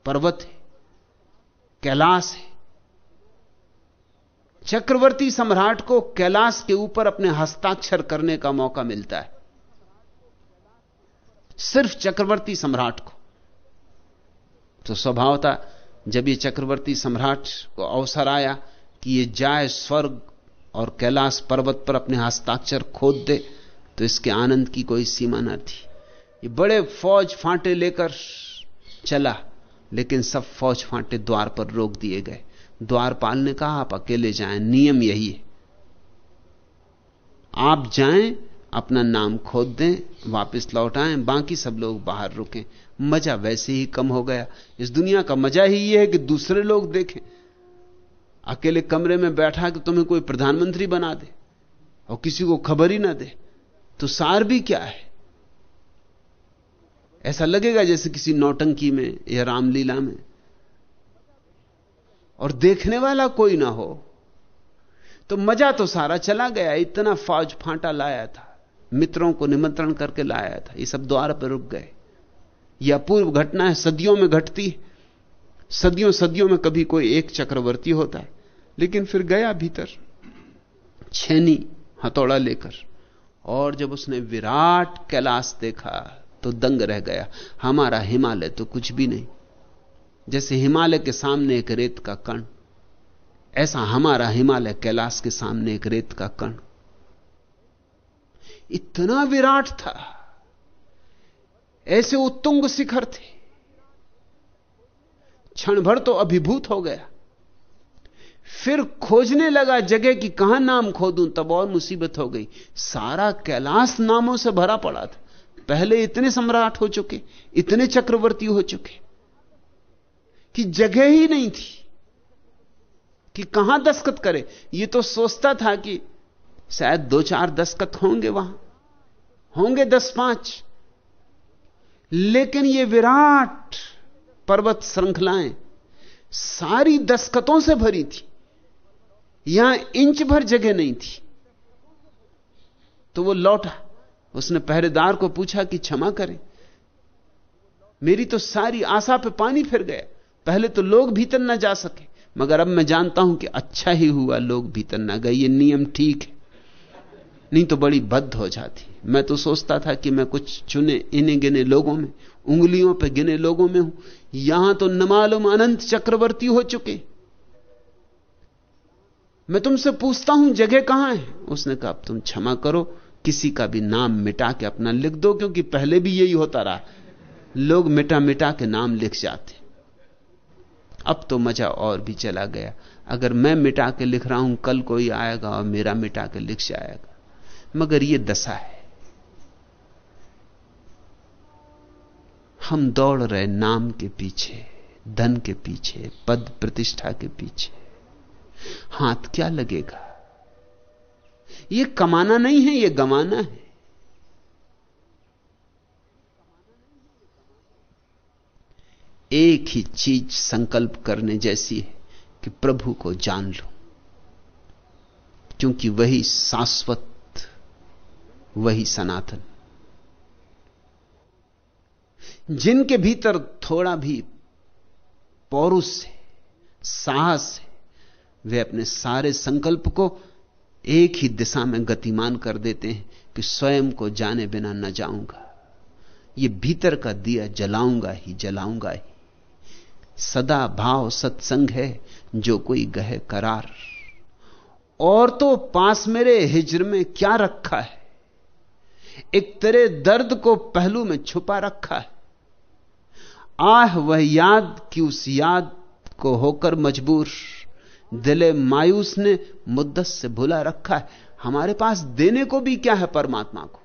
पर्वत है, कैलाश है, चक्रवर्ती सम्राट को कैलाश के ऊपर अपने हस्ताक्षर करने का मौका मिलता है। सिर्फ़ चक्रवर्ती सम्राट को। तो स्वभाव था जब ये चक्रवर्ती सम्राट को अवसर आया कि ये जाए स्वर्ग और कैलाश पर्वत पर अपने हस्ताक्षर खोद दे तो इसके आनंद की कोई सीमा न थी। ये बड़े फौज फांटे लेकर चला, लेकिन सब फौज फांटे द्वार पर रोक दिए गए। द्वारपाल ने कहा आप अकेले जाएँ, नियम यही है। आप जाएँ, अपना नाम खोद दें, वापस लौट आए, बाकी सब लोग बाहर रुकें। मज़ा वैसे ही कम हो गया। इस दुनिया का मज़ा ही यह है कि दूसरे लोग देखें। अकेले कमरे में बैठा कि तुम्हें कोई प्रधानमंत्री बना दे और किसी को खबर ही ना दे तो सार भी क्या है? ऐसा लगेगा जैसे किसी नौटंकी में या रामलीला में। और देखने वाला कोई ना हो। तो मज़ा तो सारा चला गया, इतना फौज फांटा लाया था। मित्रों को निमंत्रण करके लाया था। ये सब द्वार पर रुक गए। यह पूर्व घटना है, सदियों में घटती सदियों सदियों में कभी कोई एक चक्रवर्ती होता है। लेकिन फिर गया भीतर, छेनी हथौड़ा लेकर, और जब उसने विराट कैलाश देखा तो दंग रह गया। हमारा हिमालय तो कुछ भी नहीं। जैसे हिमालय के सामने एक रेत का कण, ऐसा हमारा हिमालय कैलाश के सामने एक रेत का कण। इतना विराट था। ऐसे उत्तुंग शिखर थे। क्षण भर तो अभिभूत हो गया। फिर खोजने लगा जगह की कहाँ नाम खोदूं, तब और मुसीबत हो गई। सारा कैलाश नामों से भरा पड़ा था। पहले इतने सम्राट हो चुके, इतने चक्रवर्ती हो चुके, कि जगह ही नहीं थी, कि कहाँ दस्खत करे। ये तो सोचता था कि शायद दो चार दस्खत होंगे वहाँ। होंगे दस पाँच। लेकिन ये विराट पर्वत श्रृंखलाएँ सारी दस्खतों से भरी थी। यहाँ इंच भर जगह नहीं थी। तो वो लौटा। उसने पहरेदार को पूछा कि क्षमा करें। मेरी तो सारी आशा पे पानी फिर गया। पहले तो लोग भीतर ना जा सके, मगर अब मैं जानता हूँ कि अच्छा ही हुआ, लोग भीतर ना गए। ये नियम ठीक है। नहीं तो बड़ी बद्ध हो जाती। मैं तो सोचता था कि मैं कुछ चुने इन्हें गिने लोगों में, उंगलियों पर गिने लोगों में हूँ। यहाँ तो नमालुम अनंत चक्रवर्ती हो चुके। मैं तुमसे पूछता हूँ, जगह कहाँ है? उसने कहा तुम क्षमा करो, किसी का भी नाम मिटा के अपना लिख दो, क्योंकि पहले भी यही होता रहा। लोग मिटा मिटा के नाम लिख जाते। अब तो मज़ा और भी चला गया। अगर मैं मिटा के लिख रहा हूँ, कल कोई आएगा और मेरा मिटा के लिख जाएगा। मगर यह दशा है। हम दौड़ रहे नाम के पीछे, धन के पीछे, पद प्रतिष्ठा के पीछे। हाथ क्या लगेगा? यह कमाना नहीं है यह गमाना है। एक ही चीज़ संकल्प करने जैसी है कि प्रभु को जान लो, क्योंकि वही शाश्वत वही सनातन। जिनके भीतर थोड़ा भी पौरुष से साहस है, वे अपने सारे संकल्प को एक ही दिशा में गतिमान कर देते हैं कि स्वयं को जाने बिना न जाऊँगा। ये भीतर का दिया जलाऊँगा ही जलाऊँगा ही। सदा भाव सत्संग है, जो कोई गहे करार। और तो पास मेरे हिजर में क्या रखा है? एक तेरे दर्द को पहलू में छुपा रखा है। आह, वह याद कि उस याद को होकर मजबूर, दिले मायूस ने मुद्दत से भुला रखा है। हमारे पास देने को भी क्या है परमात्मा को?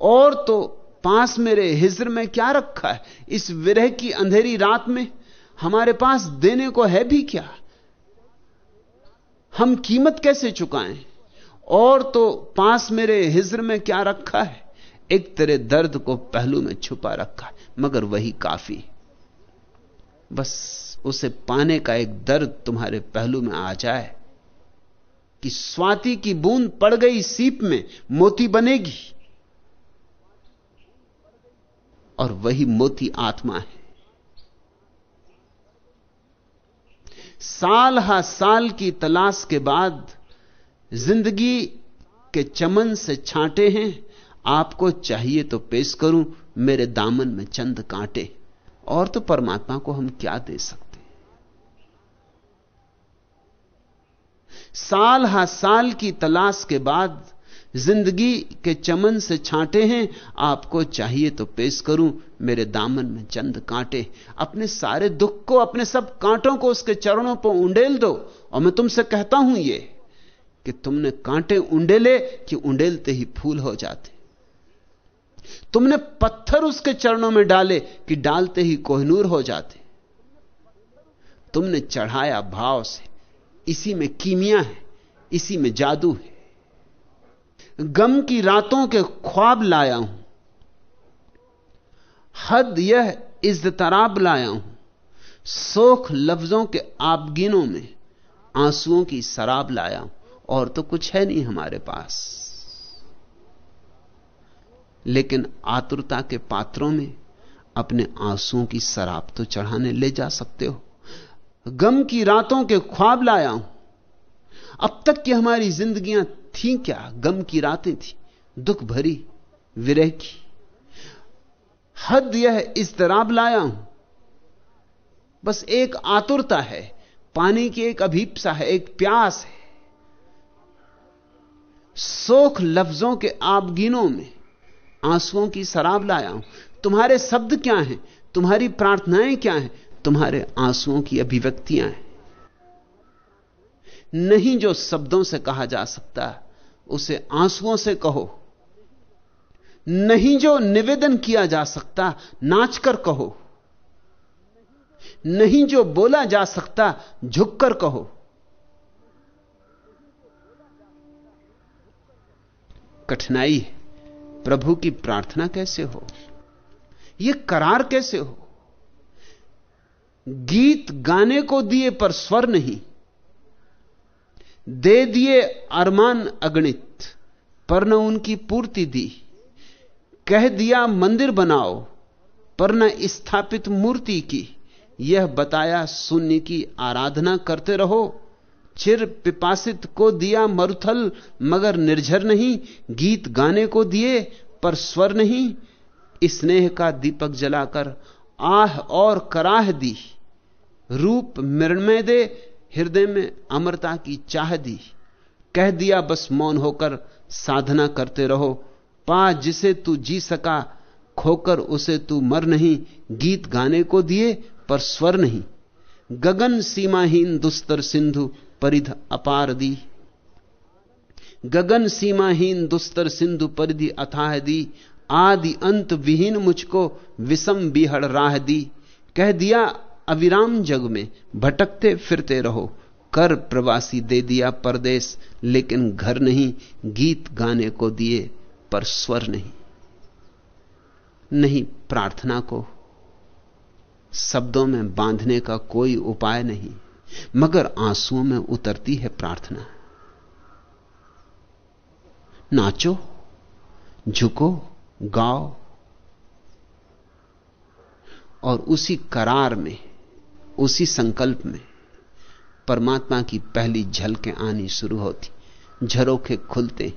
और तो पास मेरे हिजर में क्या रखा है? इस विरह की अंधेरी रात में हमारे पास देने को है भी क्या? हम कीमत कैसे चुकाएँ? और तो पास मेरे हिजर में क्या रखा है? एक तेरे दर्द को पहलू में छुपा रखा है, मगर वही काफ़ी। बस उसे पाने का एक दर्द तुम्हारे पहलू में आ जाए कि स्वाति की बूंद पड़ गई सीप में, मोती बनेगी। और वही मोती आत्मा है। साल हा साल की तलाश के बाद ज़िंदगी के चमन से छांटे हैं। आपको चाहिए तो पेश करूँ, मेरे दामन में चंद कांटे। और तो परमात्मा को हम क्या दे सकते? साल हा साल की तलाश के बाद ज़िंदगी के चमन से छांटे हैं। आपको चाहिए तो पेश करूँ, मेरे दामन में चंद कांटे। अपने सारे दुख को, अपने सब कांटों को उसके चरणों पर उंडेल दो। और मैं तुमसे कहता हूँ ये कि तुमने कांटे उंडेले कि उंडेलते ही फूल हो जाते। तुमने पत्थर उसके चरणों में डाले कि डालते ही कोहनूर हो जाते। तुमने चढ़ाया भाव से, इसी में कीमिया है, इसी में जादू है। गम की रातों के ख्वाब लाया हूँ। हद यह इज्जतराब लाया हूँ। सोख लफ्जों के आपगिनों में आंसुओं की शराब लाया हूँ। और तो कुछ है नहीं हमारे पास। लेकिन आतुरता के पात्रों में अपने आंसुओं की शराब तो चढ़ाने ले जा सकते हो। गम की रातों के ख्वाब लाया हूँ। अब तक की हमारी जिंदगियाँ थी क्या? गम की रातें थी, दुख भरी, विरह की। हद यह इस्तराब लाया हूँ। बस एक आतुरता है, पानी की एक अभीपसा है, एक प्यास है। सोख लफ्जों के आपगिनों में, आंसुओं की शराब लाया हूँ। तुम्हारे शब्द क्या हैं? तुम्हारी प्रार्थनाएँ क्या हैं? तुम्हारे आंसुओं की अभिव्यक्तियाँ हैं। नहीं जो शब्दों से कहा जा सकता, उसे आंसुओं से कहो। नहीं जो निवेदन किया जा सकता, नाचकर कहो। नहीं जो बोला जा सकता, झुककर कहो। कठिनाई है प्रभु की प्रार्थना कैसे हो? यह करार कैसे हो? गीत गाने को दिए पर स्वर नहीं, दे दिए अरमान अगणित, पर न उनकी पूर्ति दी। कह दिया मंदिर बनाओ, पर न स्थापित मूर्ति की। यह बताया शून्य की आराधना करते रहो। चिर पिपासित को दिया मरुथल, मगर निर्झर नहीं, गीत गाने को दिए, पर स्वर नहीं। स्नेह का दीपक जलाकर, आह और कराह दी। रूप मृणमय दे, हृदय में अमरता की चाह दी। कह दिया बस मौन होकर, साधना करते रहो। पा जिसे तू जी सका, खोकर उसे तू मर नहीं। गीत गाने को दिए, पर स्वर नहीं। गगन सीमाहीन दुस्तर सिंधु परिध अपार दी गगन सीमाहीन दुस्तर सिंधु परिधि अथाह दी आदि अंत विहीन मुझको विषम बिहड़ राह दी कह दिया अविराम जग में, भटकते फिरते रहो। कर प्रवासी दे दिया परदेश लेकिन घर नहीं, गीत गाने को दिए पर स्वर नहीं। नहीं प्रार्थना को, शब्दों में बांधने का कोई उपाय नहीं। मगर आंसुओं में उतरती है प्रार्थना। नाचो, झुको, गाओ, और उसी करार में, उसी संकल्प में परमात्मा की पहली झलकें आनी शुरू होती। झरोखे खुलते,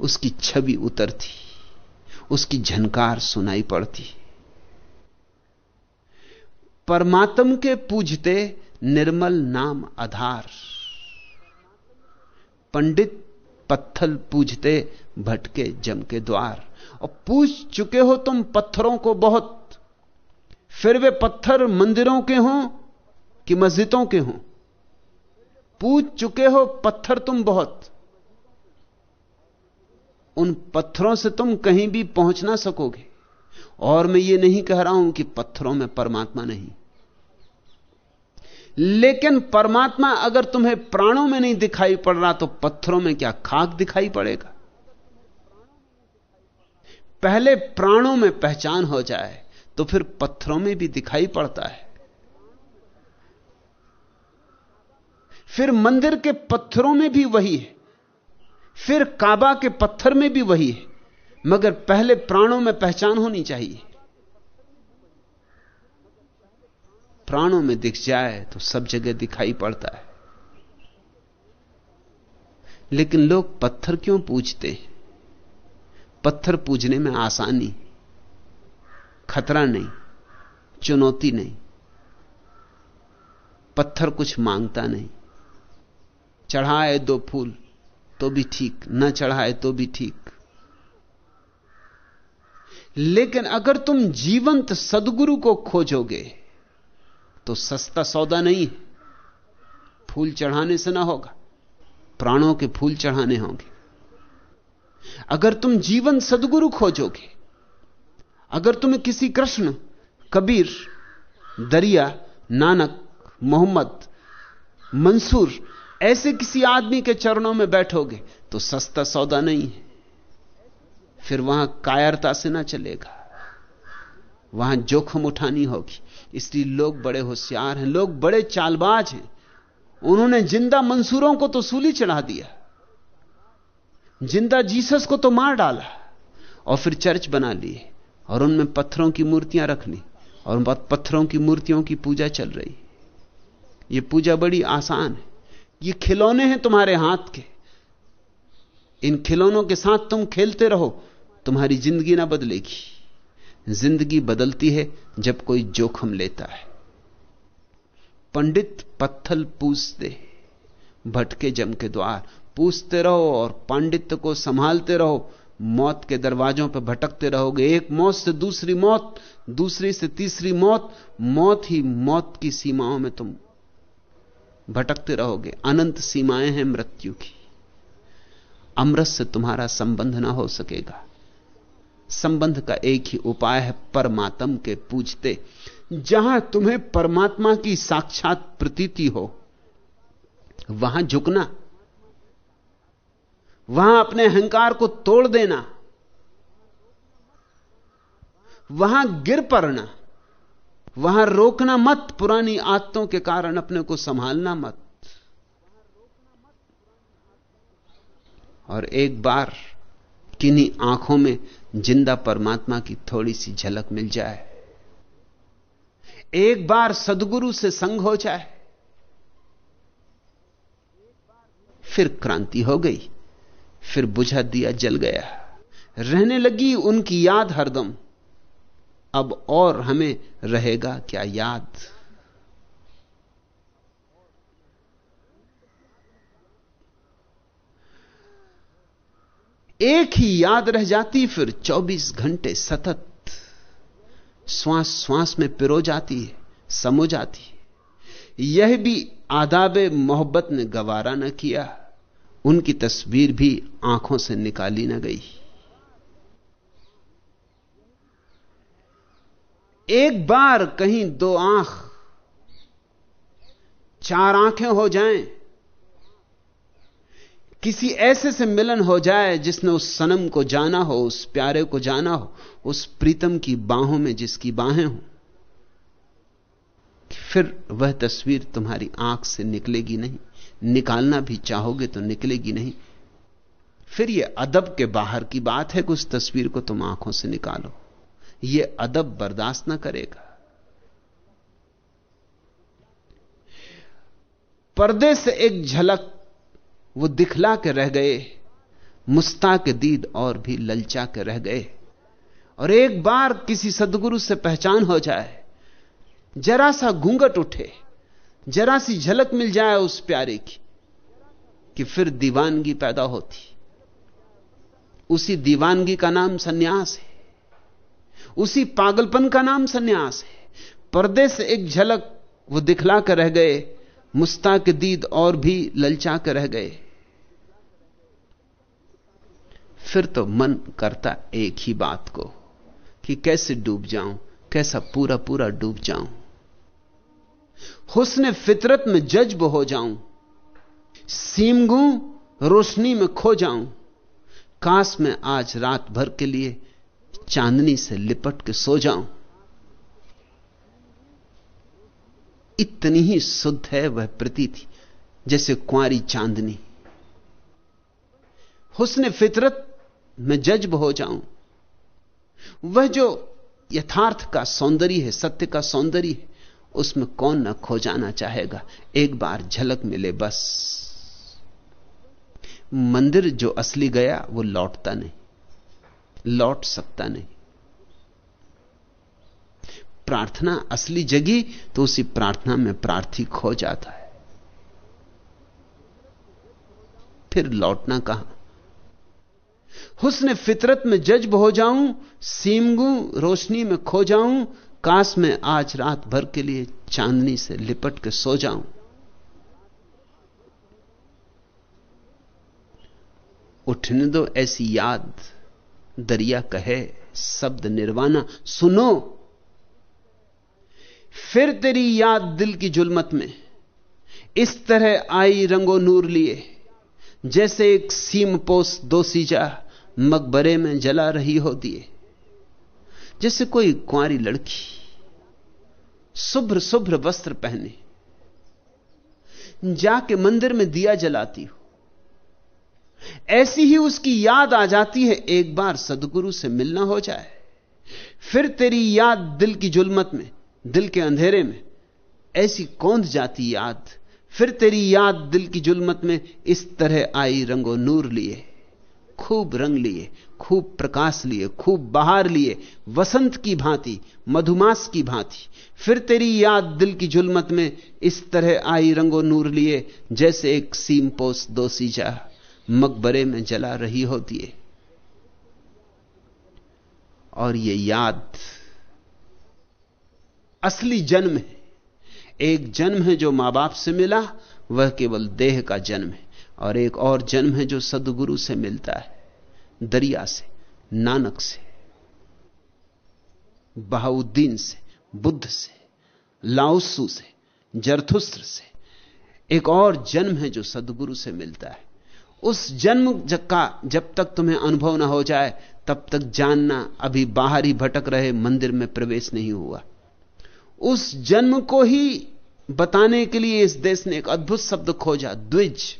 उसकी छवि उतरती, उसकी झनकार सुनाई पड़ती। परमात्म के पूजते निर्मल नाम आधार। पंडित पत्थल पूजते, भटके जम के द्वार। और पूछ चुके हो तुम पत्थरों को बहुत। फिर वे पत्थर मंदिरों के हों कि मस्जिदों के हों? पूछ चुके हो पत्थर तुम बहुत। उन पत्थरों से तुम कहीं भी पहुँच ना सकोगे। और मैं ये नहीं कह रहा हूँ कि पत्थरों में परमात्मा नहीं। लेकिन परमात्मा अगर तुम्हें प्राणों में नहीं दिखाई पड़ रहा तो पत्थरों में क्या खाक दिखाई पड़ेगा? पहले प्राणों में पहचान हो जाए तो फिर पत्थरों में भी दिखाई पड़ता है। फिर मंदिर के पत्थरों में भी वही है। फिर काबा के पत्थर में भी वही है। मगर पहले प्राणों में पहचान होनी चाहिए। प्राणों में दिख जाए तो सब जगह दिखाई पड़ता है। लेकिन लोग पत्थर क्यों पूजते हैं? पत्थर पूजने में आसानी, खतरा नहीं, चुनौती नहीं। पत्थर कुछ माँगता नहीं। चढ़ाए दो फूल तो भी ठीक, न चढ़ाए तो भी ठीक। लेकिन अगर तुम जीवंत सदगुरु को खोजोगे तो सस्ता सौदा नहीं है। फूल चढ़ाने से ना होगा, प्राणों के फूल चढ़ाने होंगे। अगर तुम जीवन सदगुरु खोजोगे, अगर तुम्हें किसी कृष्ण, कबीर, दरिया, नानक, मोहम्मद, मंसूर, ऐसे किसी आदमी के चरणों में बैठोगे तो सस्ता सौदा नहीं है। फिर वहाँ कायरता से ना चलेगा, वहाँ जोखम उठानी होगी। इसलिए लोग बड़े होशियार हैं, लोग बड़े चालबाज हैं। उन्होंने ज़िंदा मंसूरों को तो सूली चढ़ा दिया, ज़िंदा जीसस को तो मार डाला और फिर चर्च बना लिए और उनमें पत्थरों की मूर्तियाँ रख ली और पत्थरों की मूर्तियों की पूजा चल रही। ये पूजा बड़ी आसान है। ये खिलौने हैं तुम्हारे हाथ के। इन खिलौनों के साथ तुम खेलते रहो, तुम्हारी ज़िंदगी ना बदलेगी। ज़िंदगी बदलती है जब कोई जोखम लेता है। पंडित पत्थल पूछते भटके जम के द्वार, पूछते रहो और पांडित्य को संभालते रहो, मौत के दरवाजों पर भटकते रहोगे। एक मौत से दूसरी मौत, दूसरी से तीसरी मौत मौत ही मौत की सीमाओं में तुम भटकते रहोगे। अनंत सीमाएँ हैं मृत्यु की। अमृत से तुम्हारा संबंध ना हो सकेगा। संबंध का एक ही उपाय है परमात्म के पूजते। जहाँ तुम्हें परमात्मा की साक्षात प्रतीति हो, वहाँ झुकना, वहाँ अपने अहंकार को तोड़ देना, वहाँ गिर पड़ना, वहाँ रोकना मत, पुरानी आदतों के कारण अपने को संभालना मत। और एक बार किन्हीं आँखों में ज़िंदा परमात्मा की थोड़ी सी झलक मिल जाए। एक बार सदगुरु से संग हो जाए। फिर क्रांति हो गई, फिर बुझा दिया जल गया। रहने लगी उनकी याद हरदम। अब और हमें रहेगा क्या याद? एक ही याद रह जाती, फिर 24 घंटे सतत श्वास श्वास में पिरो जाती है, समो जाती है। यह भी आदाब मोहब्बत ने गवारा न किया, उनकी तस्वीर भी आँखों से निकाली न गई। एक बार कहीं दो आँख, चार आँखें हो जाएँ किसी ऐसे से मिलन हो जाए जिसने उस सनम को जाना हो, उस प्यारे को जाना हो, उस प्रीतम की बाहों में जिसकी बाहें हो फिर वह तस्वीर तुम्हारी आँख से निकलेगी नहीं। निकालना भी चाहोगे तो निकलेगी नहीं। फिर यह अदब के बाहर की बात है कि उस तस्वीर को तुम आँखों से निकालो। यह अदब बर्दाश्त ना करेगा। पर्दे से एक झलक वो दिखला के रह गए, मुस्ताक दीद और भी ललचा के रह गए। और एक बार किसी सदगुरु से पहचान हो जाए, जरा सा घूंघट उठे, जरा सी झलक मिल जाए उस प्यारे की, कि फिर दीवानगी पैदा होती। उसी दीवानगी का नाम सन्यास है। उसी पागलपन का नाम सन्यास है। पर्दे से एक झलक वो दिखला कर रह गए, मुस्ताक दीद और भी ललचा कर रह गए। फिर तो मन करता एक ही बात को, कि कैसे डूब जाऊँ, कैसा पूरा पूरा डूब जाऊँ। हुस्न फितरत में जज्ब हो जाऊँ, सीमगू रोशनी में खो जाऊँ। काश में आज रात भर के लिए चांदनी से लिपट के सो जाऊँ। इतनी ही शुद्ध है वह प्रतीति, जैसे कुंवारी चांदनी। हुस्न फितरत में जज्ब हो जाऊँ। वह जो यथार्थ का सौंदर्य है, सत्य का सौंदर्य है, उसमें कौन न खो जाना चाहेगा। एक बार झलक मिले बस। मंदिर जो असली गया, वो लौटता नहीं। लौट सकता नहीं। प्रार्थना असली जगी तो उसी प्रार्थना में प्रार्थी खो जाता है। फिर लौटना कहाँ? हुस्न फितरत में जज्ब हो जाऊँ, सीमगू रोशनी में खो जाऊँ काश में आज रात भर के लिए चांदनी से लिपट के सो जाऊँ। उठने दो ऐसी याद, दरिया कहे शब्द निर्वाणा, सुनो। फिर तेरी याद दिल की जुलमत में, इस तरह आई रंगो नूर लिए, जैसे एक सीम पोस दो सीजा मकबरे में जला रही होती है। जैसे कोई कुंवारी लड़की शुभ्र शुभ्र वस्त्र पहने, जाके मंदिर में दिया जलाती हो। ऐसी ही उसकी याद आ जाती है, एक बार सदगुरु से मिलना हो जाए, फिर तेरी याद दिल की जुलमत में, दिल के अंधेरे में, ऐसी कौंध जाती याद, फिर तेरी याद दिल की जुलमत में इस तरह आई रंगो नूर लिए। खूब रंग लिए, खूब प्रकाश लिए, खूब बहार लिए, वसंत की भांति, मधुमास की भांति। फिर तेरी याद दिल की जुलमत में इस तरह आई रंगो नूर लिए, जैसे एक सीम पोस दो सीजा मकबरे में जला रही होती है। और ये याद असली जन्म है। एक जन्म है जो माँ बाप से मिला, वह केवल देह का जन्म है। और एक और जन्म है जो सदगुरु से मिलता है, दरिया से, नानक से, बहाउद्दीन से, बुद्ध से लाउसू से, जरथुस्त्र से। एक और जन्म है जो सदगुरु से मिलता है। उस जन्म का जब तक तुम्हें अनुभव ना हो जाए, तब तक जानना अभी बाहर ही भटक रहे मंदिर में प्रवेश नहीं हुआ। उस जन्म को ही बताने के लिए इस देश ने एक अद्भुत शब्द खोजा, द्विज।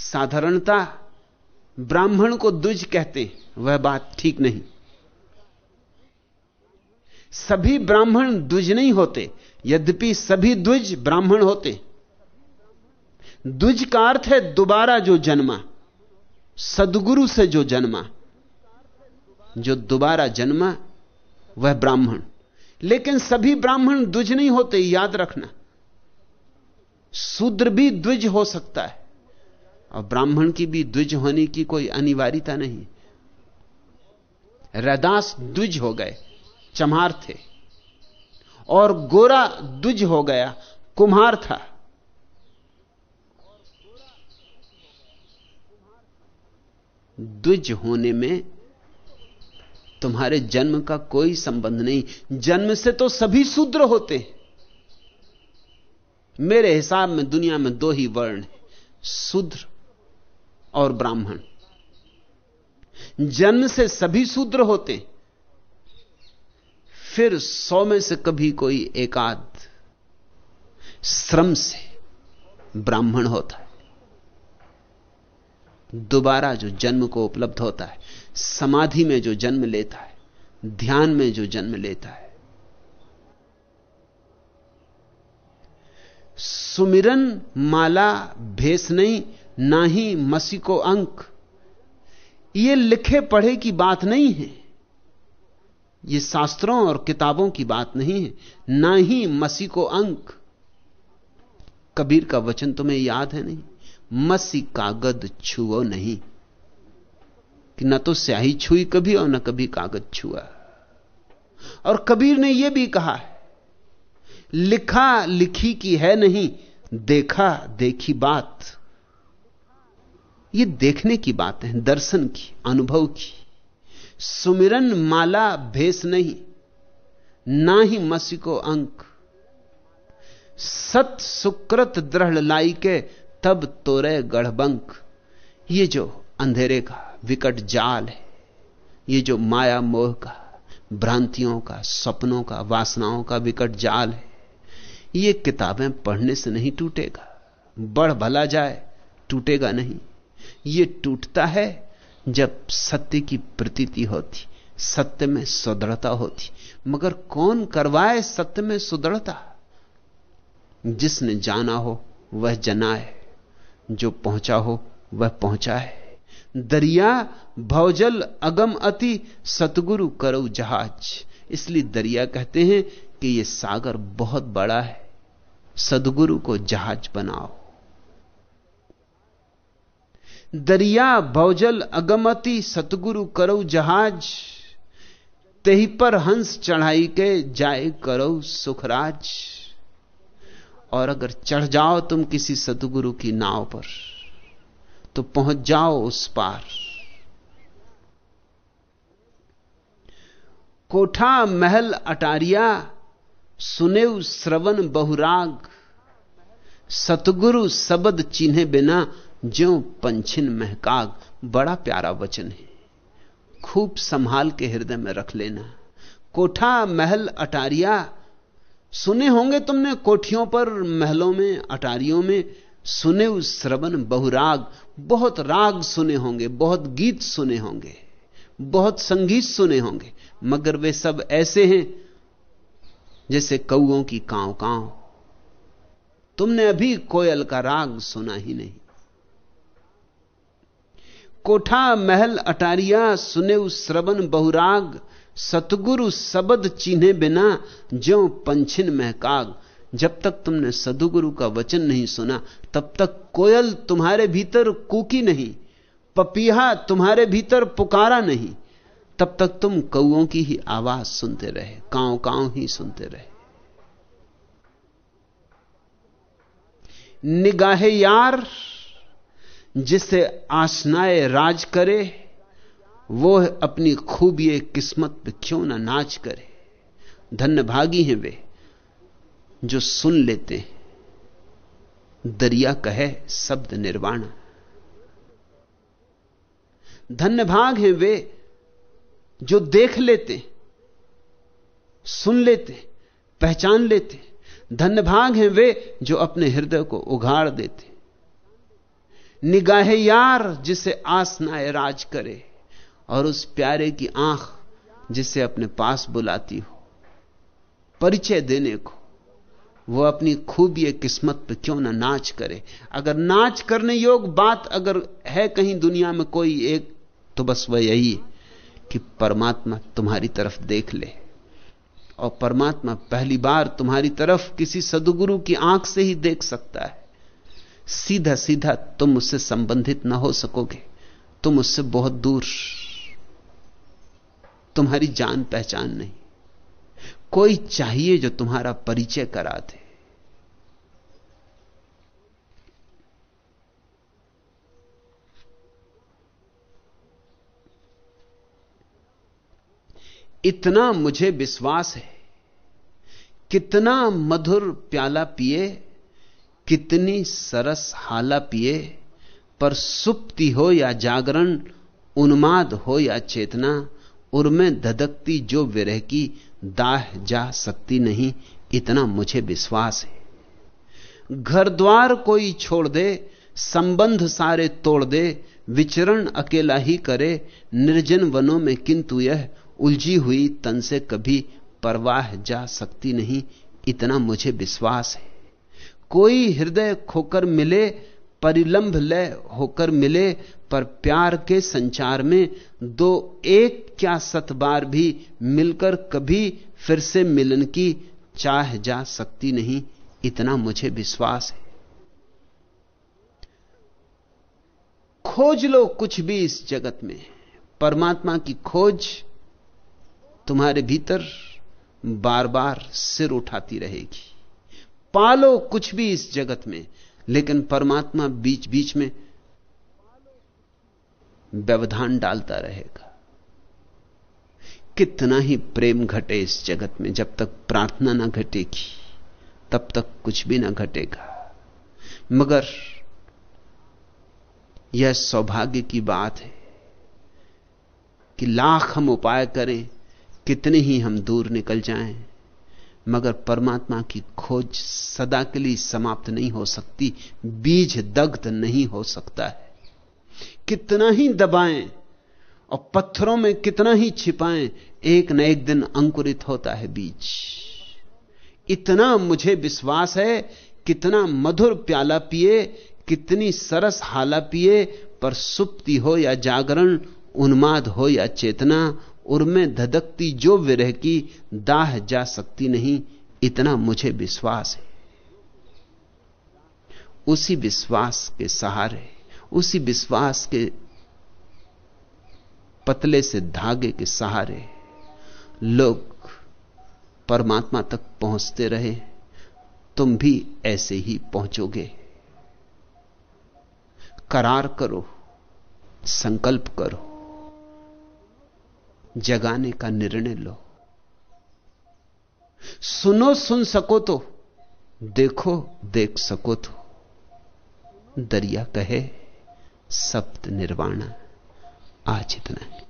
साधारणता ब्राह्मण को द्विज कहते वह बात ठीक नहीं। सभी ब्राह्मण द्विज नहीं होते, यद्यपि सभी द्विज ब्राह्मण होते। द्विज का अर्थ है दोबारा जो जन्मा, सदगुरु से जो जन्मा। जो दोबारा जन्मा, वह ब्राह्मण। लेकिन सभी ब्राह्मण द्विज नहीं होते, याद रखना। शूद्र भी द्विज हो सकता है। और ब्राह्मण की भी द्विज होने की कोई अनिवार्यता नहीं। रदास द्विज हो गए, चमार थे। और गोरा द्विज हो गया, कुम्हार था। द्विज होने में तुम्हारे जन्म का कोई संबंध नहीं। जन्म से तो सभी शूद्र होते मेरे हिसाब में दुनिया में दो ही वर्ण शूद्र और ब्राह्मण। जन्म से सभी शूद्र होते, फिर सौ में से कभी कोई एकाध श्रम से ब्राह्मण होता है। दोबारा जो जन्म को उपलब्ध होता है, समाधि में जो जन्म लेता है, ध्यान में जो जन्म लेता है। सुमिरन माला भेस नहीं ना ही मसी को अंक। ये लिखे पढ़े की बात नहीं है। ये शास्त्रों और किताबों की बात नहीं है। ना ही मसी को अंक। कबीर का वचन तुम्हें याद है नहीं? मसी कागद छुओ नहीं। कि ना तो स्याही छुई कभी और ना कभी कागज़ छुआ। और कबीर ने यह भी कहा है, लिखा लिखी की है नहीं, देखा देखी बात। ये देखने की बात है, दर्शन की, अनुभव की। सुमिरन माला भेस नहीं, ना ही मसी को अंक। सत सुकृत दृढ़ लाई के तब तोरे गढ़बंक। ये जो अंधेरे का विकट जाल है, ये जो माया मोह का, भ्रांतियों का, सपनों का, वासनाओं का विकट जाल है, ये किताबें पढ़ने से नहीं टूटेगा। बढ़ भला जाए, टूटेगा नहीं। ये टूटता है जब सत्य की प्रतीति होती, सत्य में सुदृढ़ता होती। मगर कौन करवाए सत्य में सुदृढ़ता? जिसने जाना हो, वह जनाए। जो पहुँचा हो, वह पहुँचा है दरिया, भवजल, अगम, अति, सतगुरु करो जहाज़। इसलिए दरिया कहते हैं कि यह सागर बहुत बड़ा है। सदगुरु को जहाज़ बनाओ। दरिया भवजल अगमति सतगुरु करो जहाज़, तेही पर हंस चढ़ाई के जाए करो सुखराज। और अगर चढ़ जाओ तुम किसी सतगुरु की नाव पर तो पहुँच जाओ उस पार। कोठा महल अटारिया, सुनेव श्रवण बहुराग। सतगुरु शब्द चिन्हे बिना ज्यो पंछिन महकाग, बड़ा प्यारा वचन है। खूब संभाल के हृदय में रख लेना। कोठा, महल, अटारिया, सुने होंगे तुमने कोठियों पर, महलों में, अटारियों में, सुने श्रवण बहुराग, बहुत राग सुने होंगे, बहुत गीत सुने होंगे, बहुत संगीत सुने होंगे, मगर वे सब ऐसे हैं, जैसे कौओं की कांव कांव तुमने अभी कोयल का राग सुना ही नहीं। कोठा महल अटारिया सुने श्रवण बहुराग, सतगुरु शब्द चिन्हे बिना, ज्यो पंछिन महकाग। जब तक तुमने सदुगुरु का वचन नहीं सुना, तब तक कोयल तुम्हारे भीतर कूकी नहीं, पपीहा तुम्हारे भीतर पुकारा नहीं। तब तक तुम कौओं की ही आवाज़ सुनते रहे कांव कांव ही सुनते रहे। निगाहे यार जिसे आसनाए राज करे, वो अपनी खूबी किस्मत पे क्यों ना नाच करे? धन्य भागी हैं वे, जो सुन लेते हैं। दरिया कहे शब्द निर्वाण। धन्य भाग हैं वे, जो देख लेते सुन लेते पहचान लेते धन्य भाग हैं वे, जो अपने हृदय को उघाड़ देते निगाहे यार जिसे आस नाए राज करे, और उस प्यारे की आँख जिसे अपने पास बुलाती हो। परिचय देने को, वो अपनी खूबी किस्मत पे क्यों ना नाच करे? अगर नाच करने योग बात अगर है कहीं दुनिया में कोई एक तो बस वह यही कि परमात्मा तुम्हारी तरफ़ देख ले, और परमात्मा पहली बार तुम्हारी तरफ़ किसी सदगुरु की आँख से ही देख सकता है। सीधा सीधा तुम उससे संबंधित ना हो सकोगे। तुम उससे बहुत दूर। तुम्हारी जान पहचान नहीं। कोई चाहिए जो तुम्हारा परिचय करा दे। इतना मुझे विश्वास है। कितना मधुर प्याला पिए कितनी सरस हाला पिए, पर सुप्ति हो या जागरण, उन्माद हो या चेतना उर्में धधकती जो विरह की दाह जा सकती नहीं, इतना मुझे विश्वास है। घर द्वार कोई छोड़ दे, संबंध सारे तोड़ दे, विचरण अकेला ही करे, निर्जन वनों में किंतु यह, उलझी हुई तन से कभी परवाह जा सकती नहीं, इतना मुझे विश्वास है। कोई हृदय खोकर मिले, परिलंब लय होकर मिले, पर प्यार के संचार में दो एक क्या सत बार भी मिलकर कभी फिर से मिलन की चाह जा सकती नहीं, इतना मुझे विश्वास है। खोज लो कुछ भी इस जगत में। परमात्मा की खोज तुम्हारे भीतर बार बार सिर उठाती रहेगी। पालो कुछ भी इस जगत में, लेकिन परमात्मा बीच बीच में व्यवधान डालता रहेगा। कितना ही प्रेम घटे इस जगत में, जब तक प्रार्थना ना घटेगी, तब तक कुछ भी ना घटेगा। मगर यह सौभाग्य की बात है कि लाख हम उपाय करें, कितने ही हम दूर निकल जाएँ मगर परमात्मा की खोज सदा के लिए समाप्त नहीं हो सकती, बीज दग्ध नहीं हो सकता है। कितना ही दबाएँ और पत्थरों में कितना ही छिपाएँ, एक न एक दिन अंकुरित होता है बीज। इतना मुझे विश्वास है, कितना मधुर प्याला पिए, कितनी सरस हाला पिए, पर सुप्ति हो या जागरण, उन्माद हो या चेतना उर्में धधकती जो विरह की दाह जा सकती नहीं, इतना मुझे विश्वास है। उसी विश्वास के सहारे, उसी विश्वास के पतले से धागे के सहारे लोग परमात्मा तक पहुँचते रहे, तुम भी ऐसे ही पहुंचोगे। करार करो, संकल्प करो। जगाने का निर्णय लो। सुनो, सुन सको तो देखो, देख सको तो। दरिया कहे, सप्त निर्वाण, आज इतना है।